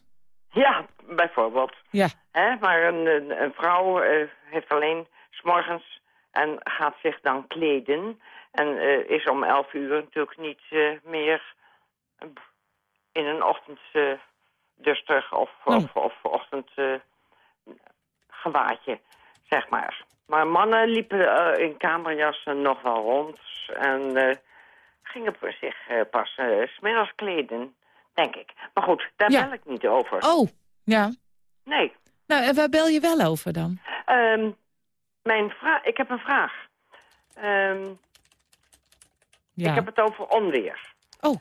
Ja, bijvoorbeeld. Ja. Hè? Maar een, een, een vrouw heeft alleen s'morgens en gaat zich dan kleden. En eh, is om elf uur natuurlijk niet meer in een ochtendduster of, Nee. of, of ochtend eh, gewaadje, zeg maar. Maar mannen liepen eh, in kamerjassen nog wel rond en eh, gingen voor zich eh, pas eh, smiddags kleden, denk ik. Maar goed, daar Ja. bel ik niet over. Oh, ja. Nee. Nou, en waar bel je wel over dan? Ehm, mijn vraag, ik heb een vraag. Ehm, Ja. Ik heb het over onweer. Oh.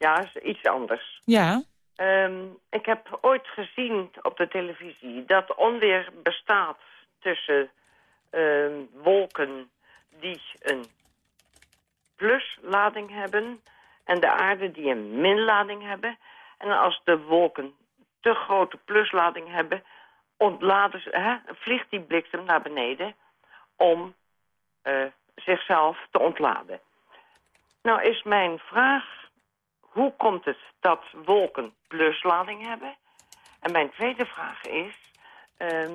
Ja, is iets anders. Ja. Ehm, ik heb ooit gezien op de televisie dat onweer bestaat tussen ehm, wolken die een pluslading hebben en de aarde die een minlading hebben. En als de wolken te grote pluslading hebben, ontladen ze, hè, vliegt die bliksem naar beneden om eh, zichzelf te ontladen. Nou is mijn vraag, hoe komt het dat wolken pluslading hebben? En mijn tweede vraag is, ehm,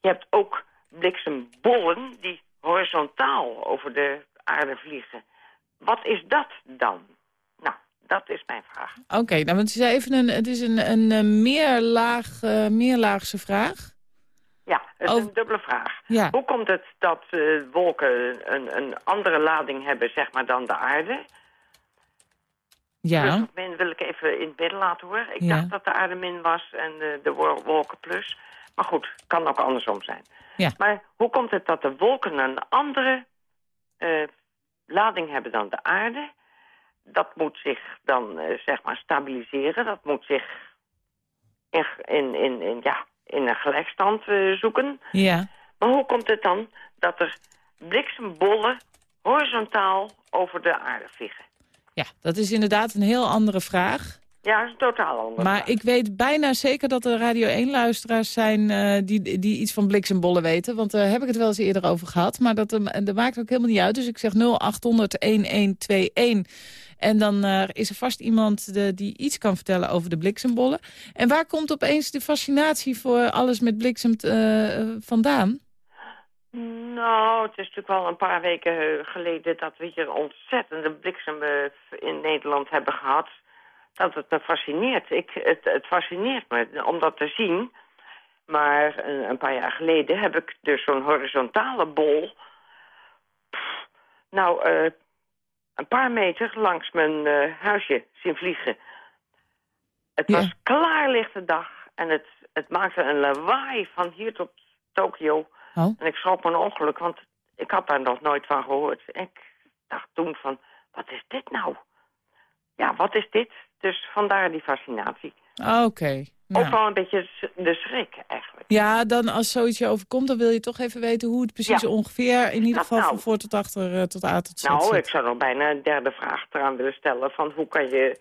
je hebt ook bliksembollen die horizontaal over de aarde vliegen. Wat is dat dan? Nou, dat is mijn vraag. Oké, nou, het is even een, het is een, een, eh, meerlaag, eh, meerlaagse vraag. Ja, het is een dubbele vraag. Ja. Hoe komt het dat eh, wolken een, een andere lading hebben, zeg maar, dan de aarde? Ja, min wil ik even in het midden laten horen. Ik Ja. dacht dat de aarde min was en de, de wol- wolken plus. Maar goed, kan ook andersom zijn. Ja. Maar hoe komt het dat de wolken een andere eh, lading hebben dan de aarde? Dat moet zich dan, eh, zeg maar, stabiliseren. Dat moet zich in, in, in, in, ja, in een gelijkstand eh, zoeken. ja. Maar hoe komt het dan dat er bliksembollen horizontaal over de aarde vliegen? Ja, dat is inderdaad een heel andere vraag. Ja, dat is totaal anders. Maar ik weet bijna zeker dat er Radio 1-luisteraars zijn eh, die, die iets van bliksembollen weten. Want daar heb ik het wel eens eerder over gehad. Maar dat, eh, dat maakt ook helemaal niet uit. Dus ik zeg 0800-1121. En dan eh, is er vast iemand de, die iets kan vertellen over de bliksembollen. En waar komt opeens de fascinatie voor alles met bliksem eh, eh, vandaan? Nou, het is natuurlijk wel een paar weken eh, geleden dat we hier ontzettende bliksem eh, in Nederland hebben gehad. Dat het me fascineert. Ik, het, het fascineert me om dat te zien. Maar een, een paar jaar geleden heb ik dus zo'n horizontale bol... pff, nou, eh, een paar meter langs mijn eh, huisje zien vliegen. Het Ja. was klaarlichte dag en het, het maakte een lawaai van hier tot Tokio... Oh. En ik schrok me een ongeluk, want ik had daar nog nooit van gehoord. Ik dacht toen van, wat is dit nou? Ja, wat is dit? Dus vandaar die fascinatie. Ah, Oké. nou. Ook wel een beetje de schrik, eigenlijk. Ja, dan als zoiets je overkomt, dan wil je toch even weten hoe het precies Ja. ongeveer... in ieder Dat geval nou? van voor tot achter, eh, tot A tot Z Nou, zit. ik zou nog bijna een derde vraag eraan willen stellen... van hoe kan je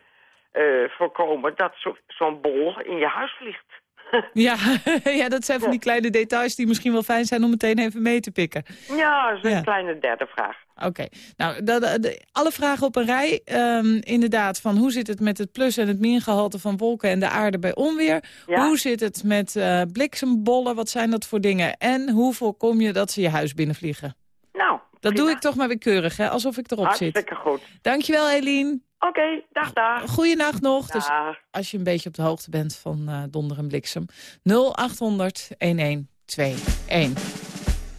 eh, voorkomen dat zo- zo'n bol in je huis vliegt? Ja, ja, dat zijn van die kleine details die misschien wel fijn zijn om meteen even mee te pikken. Ja, dat is een Ja. kleine derde vraag. Oké, nou, de- de- alle vragen op een rij. Ehm, inderdaad, van hoe zit het met het plus- en het mingehalte van wolken en de aarde bij onweer? Ja. Hoe zit het met eh, bliksembollen? Wat zijn dat voor dingen? En hoe voorkom je dat ze je huis binnenvliegen? Nou, Dat prima. doe ik toch maar weer keurig, hè? alsof ik erop zit. Hartstikke goed. Dankjewel, Eline. Oké, dag, dag. Goeienacht nog. Dus als je een beetje op de hoogte bent van eh, donder en bliksem. 0800 1121.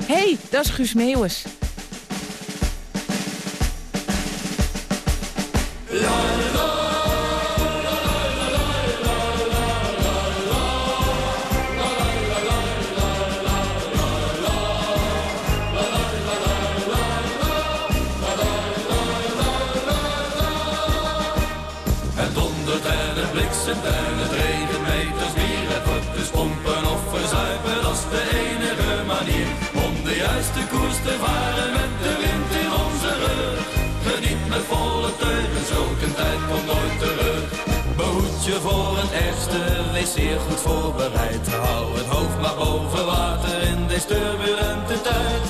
hey, dat is Guus Meeuwis. Zeer goed voorbereid. Hou het hoofd maar boven water in deze turbulente tijd.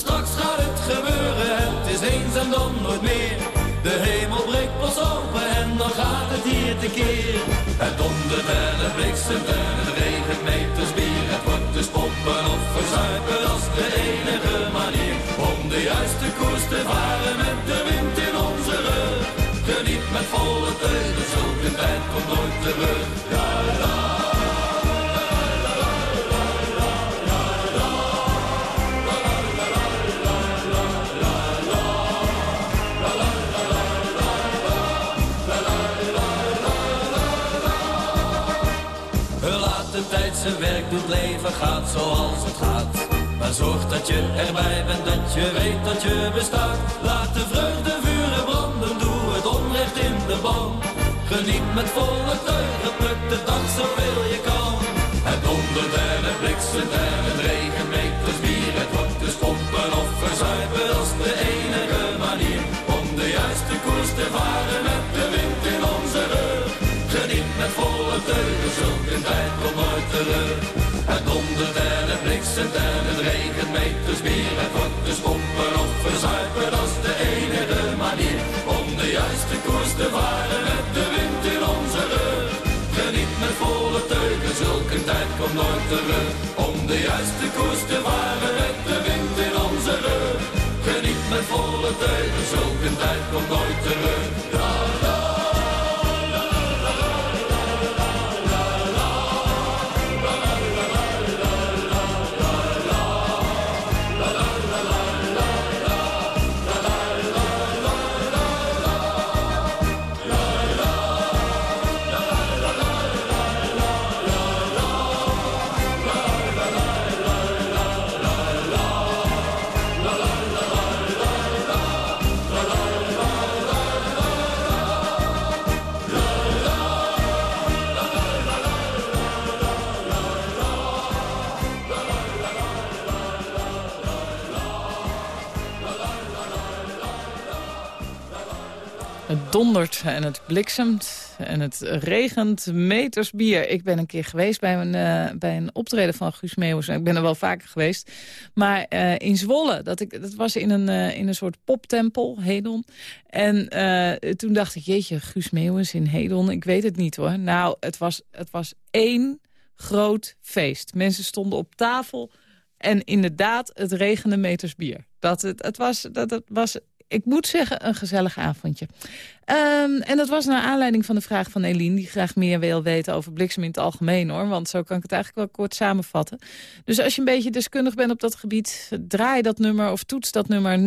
Straks gaat het gebeuren, het is eens en dan nooit meer. De hemel breekt pas open en dan gaat het hier tekeer. Het dondert en het bliksemt en het regent meters bier. Het wordt dus pompen of verzuipen, is de enige manier. Om de juiste koers te varen met de wind in onze rug. Geniet met volle teugen, zulke tijd komt nooit terug. Ja. Zijn werk doet, leven gaat zoals het gaat. Maar zorg dat je erbij bent, dat je weet dat je bestaat. Laat de vreugde vuren branden, doe het onrecht in de ban. Geniet met volle teugen, pluk de dag zoveel je kan. Het dondert en het bliksemt en het met volle teugen, zulke tijd komt nooit terug. Het dondert en het bliksemt en het regent meters bier. Het wordt dus of verzuipen, dat de enige manier. Om de juiste koers te varen met de wind in onze rug. Geniet met volle teugen, zulke tijd komt nooit terug. Om de juiste koers te varen met de wind in onze rug. Geniet met volle teugen, zulke tijd komt nooit terug. Dondert en het bliksemt en het regent meters bier. Ik ben een keer geweest bij een, eh, bij een optreden van Guus Meeuwis. Ik ben er wel vaker geweest. Maar eh, in Zwolle, dat, ik, dat was in een, eh, in een soort poptempel, Hedon. En toen dacht ik, jeetje, Guus Meeuwis in Hedon, ik weet het niet hoor. Nou, het was, het was één groot feest. Mensen stonden op tafel en inderdaad, het regende meters bier. Dat, het, het was, dat, het was ik moet zeggen, een gezellig avondje. Ehm, en dat was naar aanleiding van de vraag van Eline... die graag meer wil weten over bliksem in het algemeen, hoor. Want zo kan ik het eigenlijk wel kort samenvatten. Dus als je een beetje deskundig bent op dat gebied... draai dat nummer of toets dat nummer 0800-1121.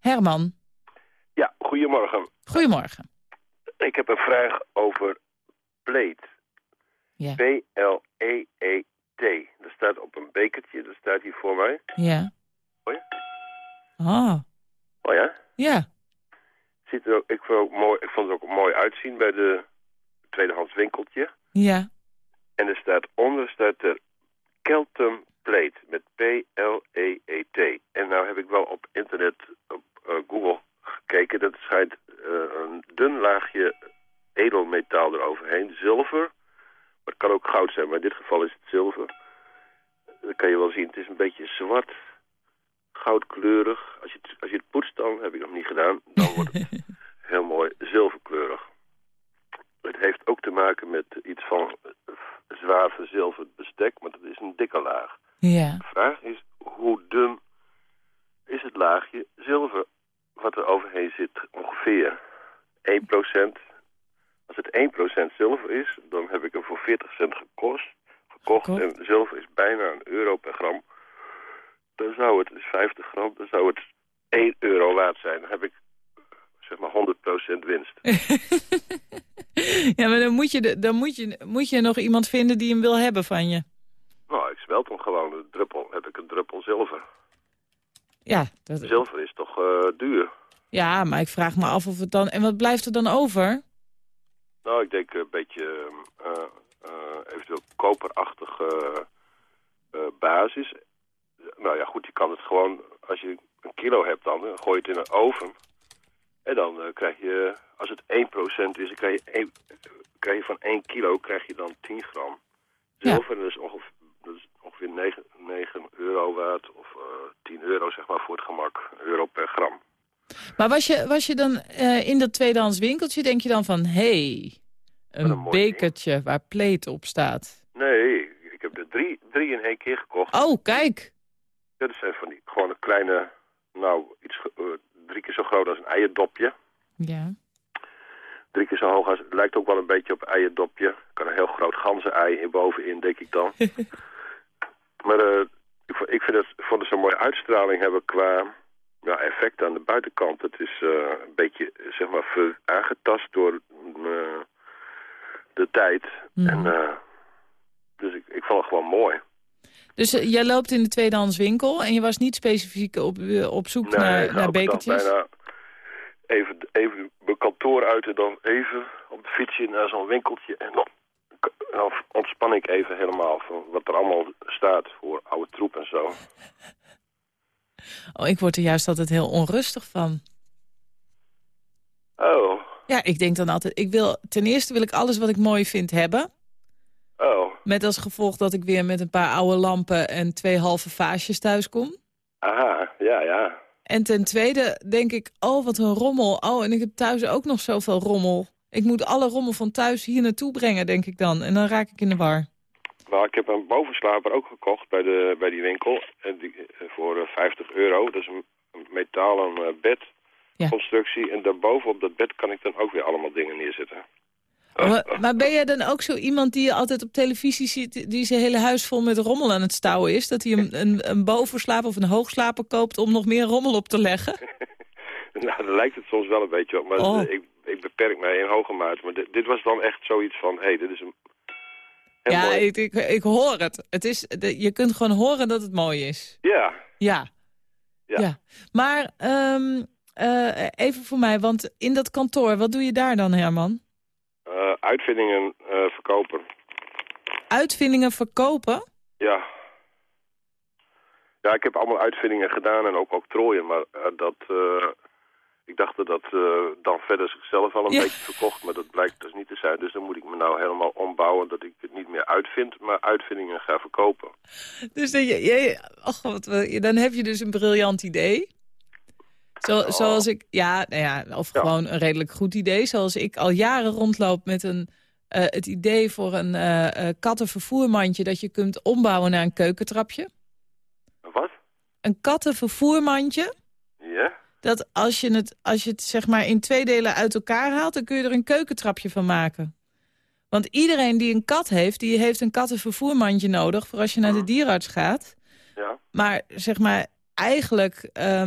Herman. Ja, goedemorgen. Goedemorgen. Ik heb een vraag over pleet. Ja. P-L-E-E-T. Dat staat op een bekertje, dat staat hier voor mij. Ja. Hoor je? Ah. Oh ja? Ja. Ziet er ook, ik, vond ook mooi, ik vond het ook mooi uitzien bij de tweedehands winkeltje. Ja. En er staat onder staat er Keltum Plate met P-L-E-E-T. En nou heb ik wel op internet, op uh, Google gekeken. Dat schijnt uh, een dun laagje edelmetaal eroverheen. Zilver. Maar het kan ook goud zijn, maar in dit geval is het zilver. Dat kan je wel zien. Het is een beetje zwart goudkleurig. Als je, het, als je het poetst dan, heb ik nog niet gedaan, dan wordt het heel mooi zilverkleurig. Het heeft ook te maken met iets van zwaar verzilverd bestek, maar dat is een dikke laag. Ja. De vraag is, hoe dun is het laagje zilver wat er overheen zit ongeveer? 1%. Als het 1% zilver is, dan heb ik hem voor 40 cent gekost, gekocht. En zilver is bijna een euro per gram dan zou het, dus 50 gram, dan zou het 1 euro waard zijn. Dan heb ik zeg maar 100% winst. ja, maar dan, moet je, dan moet, je, moet je nog iemand vinden die hem wil hebben van je. Nou, ik smelt hem gewoon. Een druppel, heb ik een druppel zilver. Ja. Dat... Zilver is toch uh, duur? Ja, maar ik vraag me af of het dan... En wat blijft er dan over? Nou, ik denk een beetje uh, uh, eventueel koperachtige basis nou ja, goed, je kan het gewoon, als je een kilo hebt dan, gooi je het in een oven. En dan uh, krijg je, als het 1% is, dan krijg je, 1, krijg je van 1 kilo krijg je dan 10 gram. Zilver, ja. dat, is ongeveer, dat is ongeveer 9, 9 euro waard, of uh, 10 euro zeg maar voor het gemak, euro per gram. Maar was je, was je dan uh, in dat tweedehands winkeltje, denk je dan van, hé, hey, een, een bekertje ding. waar pleet op staat? Nee, ik heb er drie, drie in één keer gekocht. Oh, kijk. Ja, dat zijn van die, gewoon een kleine, nou, iets uh, drie keer zo groot als een eierdopje. Ja. Drie keer zo hoog als, het lijkt ook wel een beetje op een eierdopje. Er kan een heel groot ganzen-ei in bovenin, denk ik dan. maar uh, ik, ik vind het, vond het zo'n mooie uitstraling hebben qua ja, effect aan de buitenkant. Het is uh, een beetje, zeg maar, aangetast door de tijd. Mm. En, dus ik, ik vond het gewoon mooi. Dus uh, jij loopt in de tweedehands winkel en je was niet specifiek op, uh, op zoek nee, naar, naar bekertjes? bijna even, even mijn kantoor uit en dan even op de fietsje naar zo'n winkeltje. En dan, dan, ontspan ik even helemaal van wat er allemaal staat voor oude troep en zo. Oh, ik word er juist altijd heel onrustig van. Oh. Ja, ik denk dan altijd, ik wil, ten eerste wil ik alles wat ik mooi vind hebben. Met als gevolg dat ik weer met een paar oude lampen en twee halve vaasjes thuis kom. Aha, ja, ja. En ten tweede denk ik, oh wat een rommel. Oh, en ik heb thuis ook nog zoveel rommel. Ik moet alle rommel van thuis hier naartoe brengen, denk ik dan. En dan raak ik in de war. Nou, ik heb een bovenslaper ook gekocht bij, de, bij die winkel. En die, voor 50 euro. Dat is een, metalen uh, bedconstructie. Ja. En daarboven op dat bed kan ik dan ook weer allemaal dingen neerzetten. Maar, maar, ben jij dan ook zo iemand die je altijd op televisie ziet... die zijn hele huis vol met rommel aan het stouwen is? Dat hij een, een, een bovenslaper of een hoogslaper koopt om nog meer rommel op te leggen? nou, daar lijkt het soms wel een beetje op. Maar oh. ik, ik beperk mij in hoge mate. Maar dit, dit was dan echt zoiets van... hé, hey, dit is een... Ja, ik, ik, ik, hoor het. het is, de, je kunt gewoon horen dat het mooi is. Ja. Ja. Ja. ja. Maar um, uh, even voor mij, want in dat kantoor, wat doe je daar dan, Herman? Uh, uitvindingen uh, verkopen. Uitvindingen verkopen? Ja. Ja, ik heb allemaal uitvindingen gedaan en ook octrooien, maar eh, dat... eh, ik dacht dat dat eh, dan verder zichzelf al een Ja. beetje verkocht, maar dat blijkt dus niet te zijn. Dus dan moet ik me nou helemaal ombouwen dat ik het niet meer uitvind, maar uitvindingen ga verkopen. Dus dat je, dan heb je dus een briljant idee. Zo, Zoals ik, ja, nou ja, of Ja. gewoon een redelijk goed idee. Zoals ik al jaren rondloop met een, eh, het idee voor een eh, eh, kattenvervoermandje... dat je kunt ombouwen naar een keukentrapje. Wat? Een kattenvervoermandje, Ja? dat als je, het, als je het zeg maar in twee delen uit elkaar haalt... dan kun je er een keukentrapje van maken. Want iedereen die een kat heeft, die heeft een kattenvervoermandje nodig... voor als je naar de dierenarts gaat. Ja? Maar zeg maar, eigenlijk eh,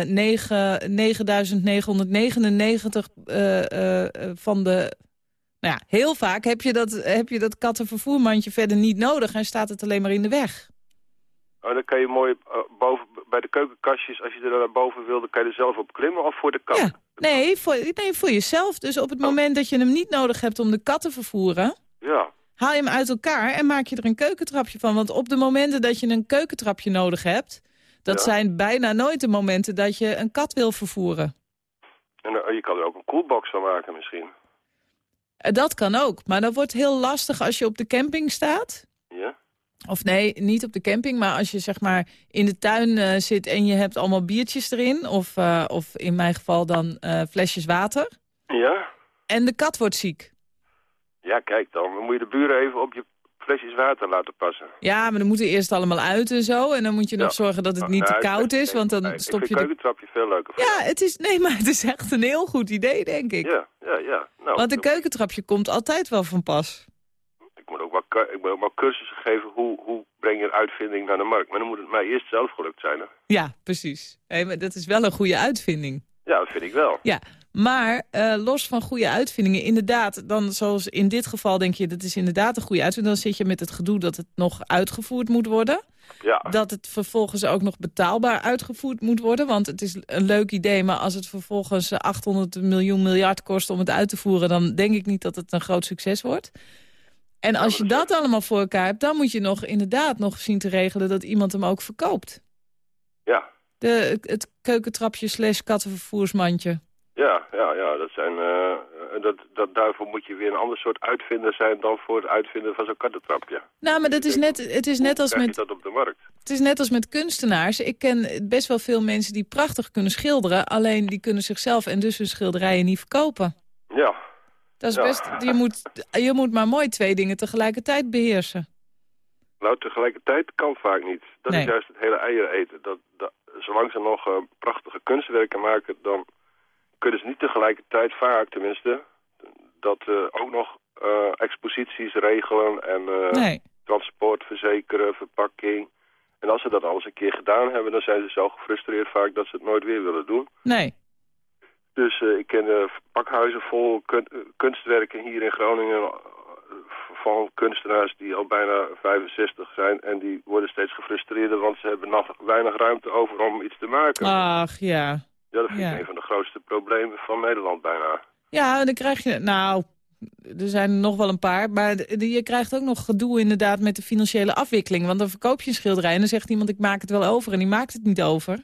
negen- 9999 eh, eh, eh, van de... Nou ja, heel vaak heb je, dat, heb je dat kattenvervoermandje verder niet nodig... en staat het alleen maar in de weg. Oh, dan kan je mooi eh, boven, bij de keukenkastjes, als je er naar boven wil, dan kan je er zelf op klimmen of voor de kat? Ja, nee voor, nee, voor jezelf. Dus op het moment dat je hem niet nodig hebt om de kat te vervoeren... Ja. haal je hem uit elkaar en maak je er een keukentrapje van. Want op de momenten dat je een keukentrapje nodig hebt... dat Ja. zijn bijna nooit de momenten dat je een kat wil vervoeren. En eh, je kan er ook een koelbox van maken misschien. Eh, Dat kan ook, maar dat wordt heel lastig als je op de camping staat. Ja? Of nee, niet op de camping, maar als je zeg maar in de tuin eh, zit... en je hebt allemaal biertjes erin, of, of in mijn geval dan flesjes water... Ja? en de kat wordt ziek. Ja, kijk dan. Dan moet je de buren even op je flesjes water laten passen. Ja, maar dan moet er eerst allemaal uit en zo. En dan moet je nog zorgen dat het Oh, niet te ik- koud is, ik- want dan ik stop vind je de... keukentrapje veel leuker. Ja, het is, nee, maar het is echt een heel goed idee, denk ik. Ja, ja, ja. Nou, Want een keukentrapje komt altijd wel van pas. ik moet ook wel, ik moet ook wel cursussen geven hoe, hoe breng je een uitvinding naar de markt. Maar dan moet het mij eerst zelf gelukt zijn. Hè? Ja, precies. Hé, maar dat is wel een goede uitvinding. Ja, dat vind ik wel. Ja, maar eh, los van goede uitvindingen, inderdaad, dan zoals in dit geval denk je, dat is inderdaad een goede uitvinding. Dan zit je met het gedoe dat het nog uitgevoerd moet worden. Ja, Dat het vervolgens ook nog betaalbaar uitgevoerd moet worden. Want het is een leuk idee, maar als het vervolgens eh, 800 miljoen miljard kost om het uit te voeren... dan denk ik niet dat het een groot succes wordt. En als je dat allemaal voor elkaar hebt, dan moet je nog inderdaad nog zien te regelen dat iemand hem ook verkoopt. ja, De, het keukentrapje slash kattenvervoersmandje. Ja, ja, ja. Dat zijn, eh, dat, dat, daarvoor moet je weer een ander soort uitvinder zijn dan voor het uitvinden van zo'n kattentrapje. Nou, maar dat is net, het, is net als met, dat op de markt? het is net als met kunstenaars. Ik ken best wel veel mensen die prachtig kunnen schilderen. Alleen die kunnen zichzelf en dus hun schilderijen niet verkopen. Ja, Dat is Ja. best, je, moet, je moet maar mooi twee dingen tegelijkertijd beheersen. nou tegelijkertijd kan vaak niet. Dat Nee. is juist het hele eieren eten. Dat, dat, zolang ze nog eh, prachtige kunstwerken maken, dan kunnen ze niet tegelijkertijd vaak, tenminste, dat eh, ook nog eh, exposities regelen en eh, Nee. transport verzekeren, verpakking. En als ze dat alles een keer gedaan hebben, dan zijn ze zo gefrustreerd vaak dat ze het nooit weer willen doen. Nee. Dus ik ken pakhuizen vol kun- kunstwerken hier in Groningen van kunstenaars die al bijna 65 zijn. En die worden steeds gefrustreerder, want ze hebben nog weinig ruimte over om iets te maken. Ach, ja. Ja, dat vind ja. ik een van de grootste problemen van Nederland bijna. Ja, en dan krijg je... Nou, er zijn er nog wel een paar. Maar je krijgt ook nog gedoe inderdaad met de financiële afwikkeling. Want dan verkoop je een schilderij en dan zegt iemand... ik maak het wel over en die maakt het niet over.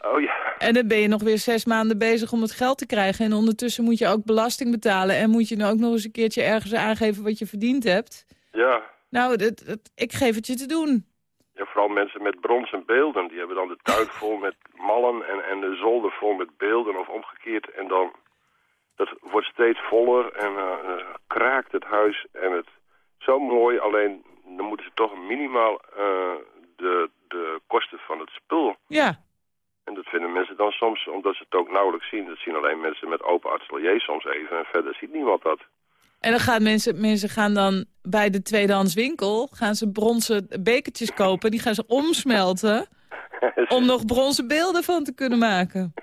Oh ja, En dan ben je nog weer zes maanden bezig om het geld te krijgen. En ondertussen moet je ook belasting betalen. En moet je nou ook nog eens een keertje ergens aangeven wat je verdiend hebt. ja. Nou, dat, dat- ik geef het je te doen. Ja, vooral mensen met bronzen beelden. Die hebben dan de tuin vol met mallen en, en de zolder vol met beelden of omgekeerd. En dan, dat wordt steeds voller en eh, eh, kraakt het huis. En het zo mooi, alleen dan moeten ze toch minimaal eh, de, de kosten van het spul. Ja, En dat vinden mensen dan soms, omdat ze het ook nauwelijks zien. Dat zien alleen mensen met open atelier soms even en verder ziet niemand dat. En dan gaan mensen, mensen gaan dan bij de tweedehands winkel... gaan ze bronzen bekertjes kopen. Die gaan ze omsmelten om nog bronzen beelden van te kunnen maken.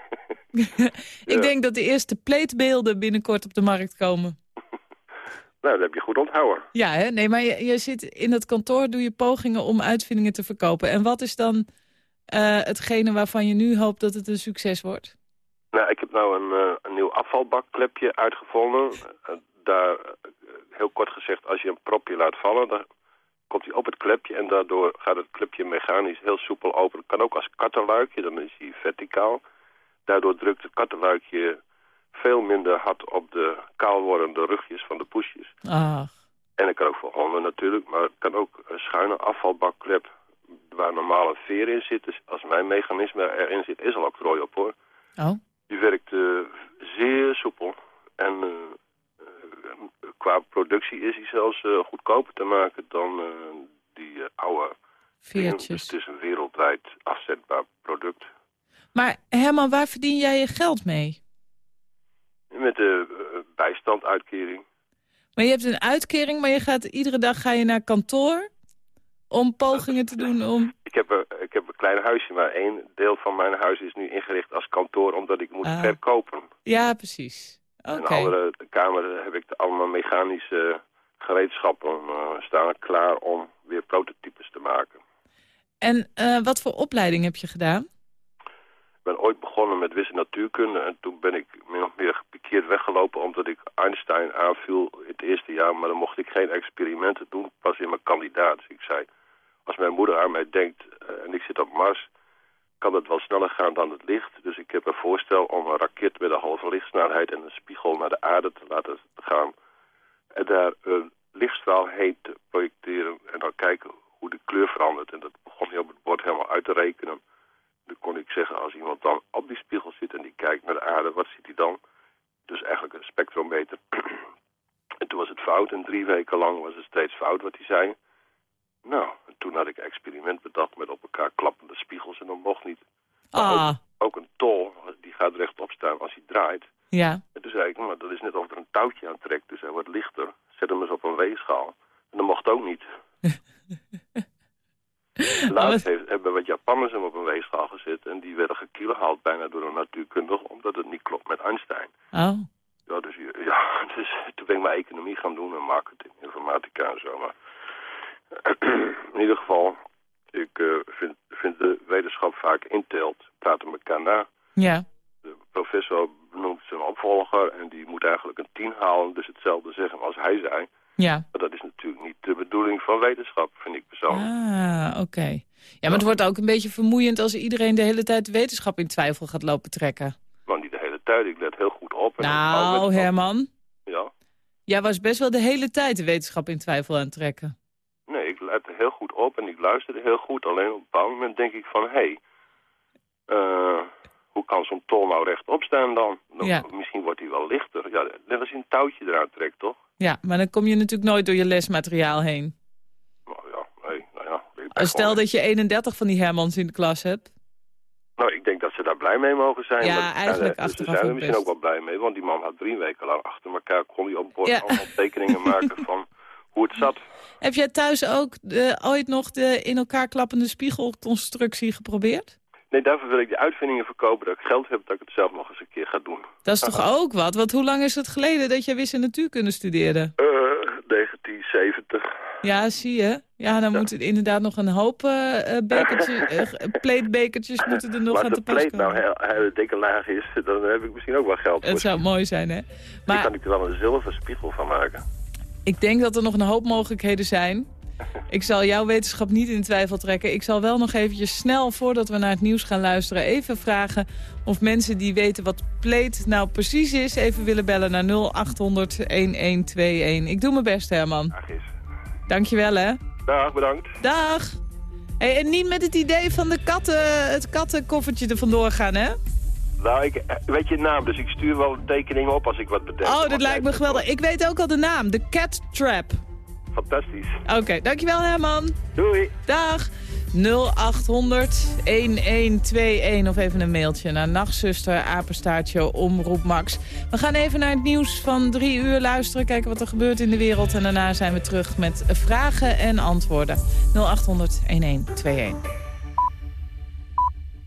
ik denk dat de eerste pleetbeelden binnenkort op de markt komen. Nou, dat heb je goed onthouden. Ja, hè? Nee, maar je, je zit in dat kantoor, doe je pogingen om uitvindingen te verkopen. En wat is dan eh, hetgene waarvan je nu hoopt dat het een succes wordt? Nou, ik heb nou een, eh, een nieuw afvalbakklepje uitgevonden. Eh, daar, eh, heel kort gezegd, als je een propje laat vallen, dan komt hij op het klepje en daardoor gaat het klepje mechanisch heel soepel open. Het kan ook als kattenluikje, dan is hij verticaal. Daardoor drukt het kattenluikje veel minder hard op de kaal wordende rugjes van de poesjes. Ach. En het kan ook voor honden natuurlijk, maar het kan ook een schuine afvalbakklep waar normaal een veer in zit. Dus als mijn mechanisme erin zit, is er octrooi op hoor. Oh. Die werkt eh, zeer soepel. En eh, qua productie is hij zelfs eh, goedkoper te maken dan eh, die eh, oude... Veertjes. Dus het is een wereldwijd afzetbaar product. Maar Herman, waar verdien jij je geld mee? Met de bijstandsuitkering. Maar je hebt een uitkering, maar je gaat iedere dag ga je naar kantoor om pogingen te doen om... Ik heb, een, ik heb een klein huisje, maar één deel van mijn huis is nu ingericht als kantoor omdat ik moet Ah. verkopen. Ja, precies. Oké. andere kamer heb ik allemaal mechanische gereedschappen eh, staan klaar om weer prototypes te maken. En eh, wat voor opleiding heb je gedaan? Ik ben ooit begonnen met wiskunde natuurkunde en toen ben ik min of meer gepikeerd weggelopen omdat ik Einstein aanviel in het eerste jaar, maar dan mocht ik geen experimenten doen, pas in mijn kandidaat. Dus ik zei, als mijn moeder aan mij denkt eh, en ik zit op Mars, kan het wel sneller gaan dan het licht. Dus ik heb een voorstel om een raket met een halve lichtsnelheid en een spiegel naar de aarde te laten gaan. En daar een lichtstraal heen te projecteren en dan kijken hoe de kleur verandert. En dat begon hij op het bord helemaal uit te rekenen. Dan kon ik zeggen, als iemand dan op die spiegel zit en die kijkt naar de aarde, wat ziet hij dan? Dus eigenlijk een spectrometer. en toen was het fout en drie weken lang was het steeds fout wat hij zei. Nou, en toen had ik een experiment bedacht met op elkaar klappende spiegels en dat mocht niet. Ah, Ook een tol, die gaat rechtop staan als hij draait. ja. En toen zei ik, maar dat is net of er een touwtje aan trekt, dus hij wordt lichter. Zet hem eens op een weegschaal. En dat mocht ook niet. Laatst heeft, hebben wat Japanners hem op een weegschaal gezet en die werden gekilohaald bijna door een natuurkundige, omdat het niet klopt met Einstein. Oh. Ja, dus, ja, dus toen ben ik mijn economie gaan doen en marketing, informatica en zo. Maar in ieder geval, ik eh, vind, vind de wetenschap vaak inteelt, praten elkaar na. Ja. De professor benoemt zijn opvolger en die moet eigenlijk een tien halen, dus hetzelfde zeggen als hij zei. Ja. Maar dat is natuurlijk niet de bedoeling van wetenschap, vind ik persoonlijk. Ah, oké. Ja, maar het wordt ook een beetje vermoeiend als iedereen de hele tijd de wetenschap in twijfel gaat lopen trekken. Maar niet de hele tijd, ik let heel goed op. En Nou, Herman, Ja, jij was best wel de hele tijd de wetenschap in twijfel aan het trekken. Nee, ik let er heel goed op en ik luisterde heel goed. Alleen op een bepaald moment denk ik van, hé, hey, eh, hoe kan zo'n tol nou rechtop staan dan? Dan- Ja. Misschien wordt hij wel lichter. Ja, net als je een touwtje eraan trekt, toch? Ja, maar dan kom je natuurlijk nooit door je lesmateriaal heen. Nou ja, nee, nou ja. Stel gewoon- dat je 31 van die Hermans in de klas hebt. Nou, ik denk dat ze daar blij mee mogen zijn. Ja, maar ze eigenlijk Ze achteraf zijn er ook misschien best. ook wel blij mee, want die man had drie weken lang achter elkaar... kon hij op bord Ja. allemaal tekeningen maken van hoe het zat. Heb jij thuis ook ooit nog de in elkaar klappende spiegelconstructie geprobeerd? Nee, daarvoor wil ik die uitvindingen verkopen, dat ik geld heb, dat ik het zelf nog eens een keer ga doen. Dat is toch ook wat? Want hoe lang is het geleden dat jij wist en natuurkunde studeerde? Eh 1970. Ja, zie je. Ja, dan moeten inderdaad nog een hoop bekertjes, eh, pleetbekertjes moeten er nog Maar aan als te de pas pleet komen. nou heel, heel dikke laag is, dan heb ik misschien ook wel geld voor. Het zou mooi zijn, hè? Dan Maar kan ik er wel een zilveren spiegel van maken. Ik denk dat er nog een hoop mogelijkheden zijn. Ik zal jouw wetenschap niet in twijfel trekken. Ik zal wel nog eventjes snel, voordat we naar het nieuws gaan luisteren... even vragen of mensen die weten wat pleet nou precies is... even willen bellen naar 0800-1121. Ik doe mijn best, Herman. Dag is. Dankjewel, hè. Dag, bedankt. Dag. Hey, en niet met het idee van de katten, het kattenkoffertje er vandoor gaan, hè? Nou, ik eh, weet je naam, dus ik stuur wel een tekening op als ik wat bedenk. Oh, dat lijkt me geweldig. Ik weet ook al de naam. De Cat Trap. Fantastisch. Oké, dankjewel Herman. Doei. Dag. 0800 1121 of even een mailtje naar nachtzuster, apenstaartje, omroep Max. We gaan even naar het nieuws van drie uur luisteren, kijken wat er gebeurt in de wereld. En daarna zijn we terug met vragen en antwoorden. 0800 1121.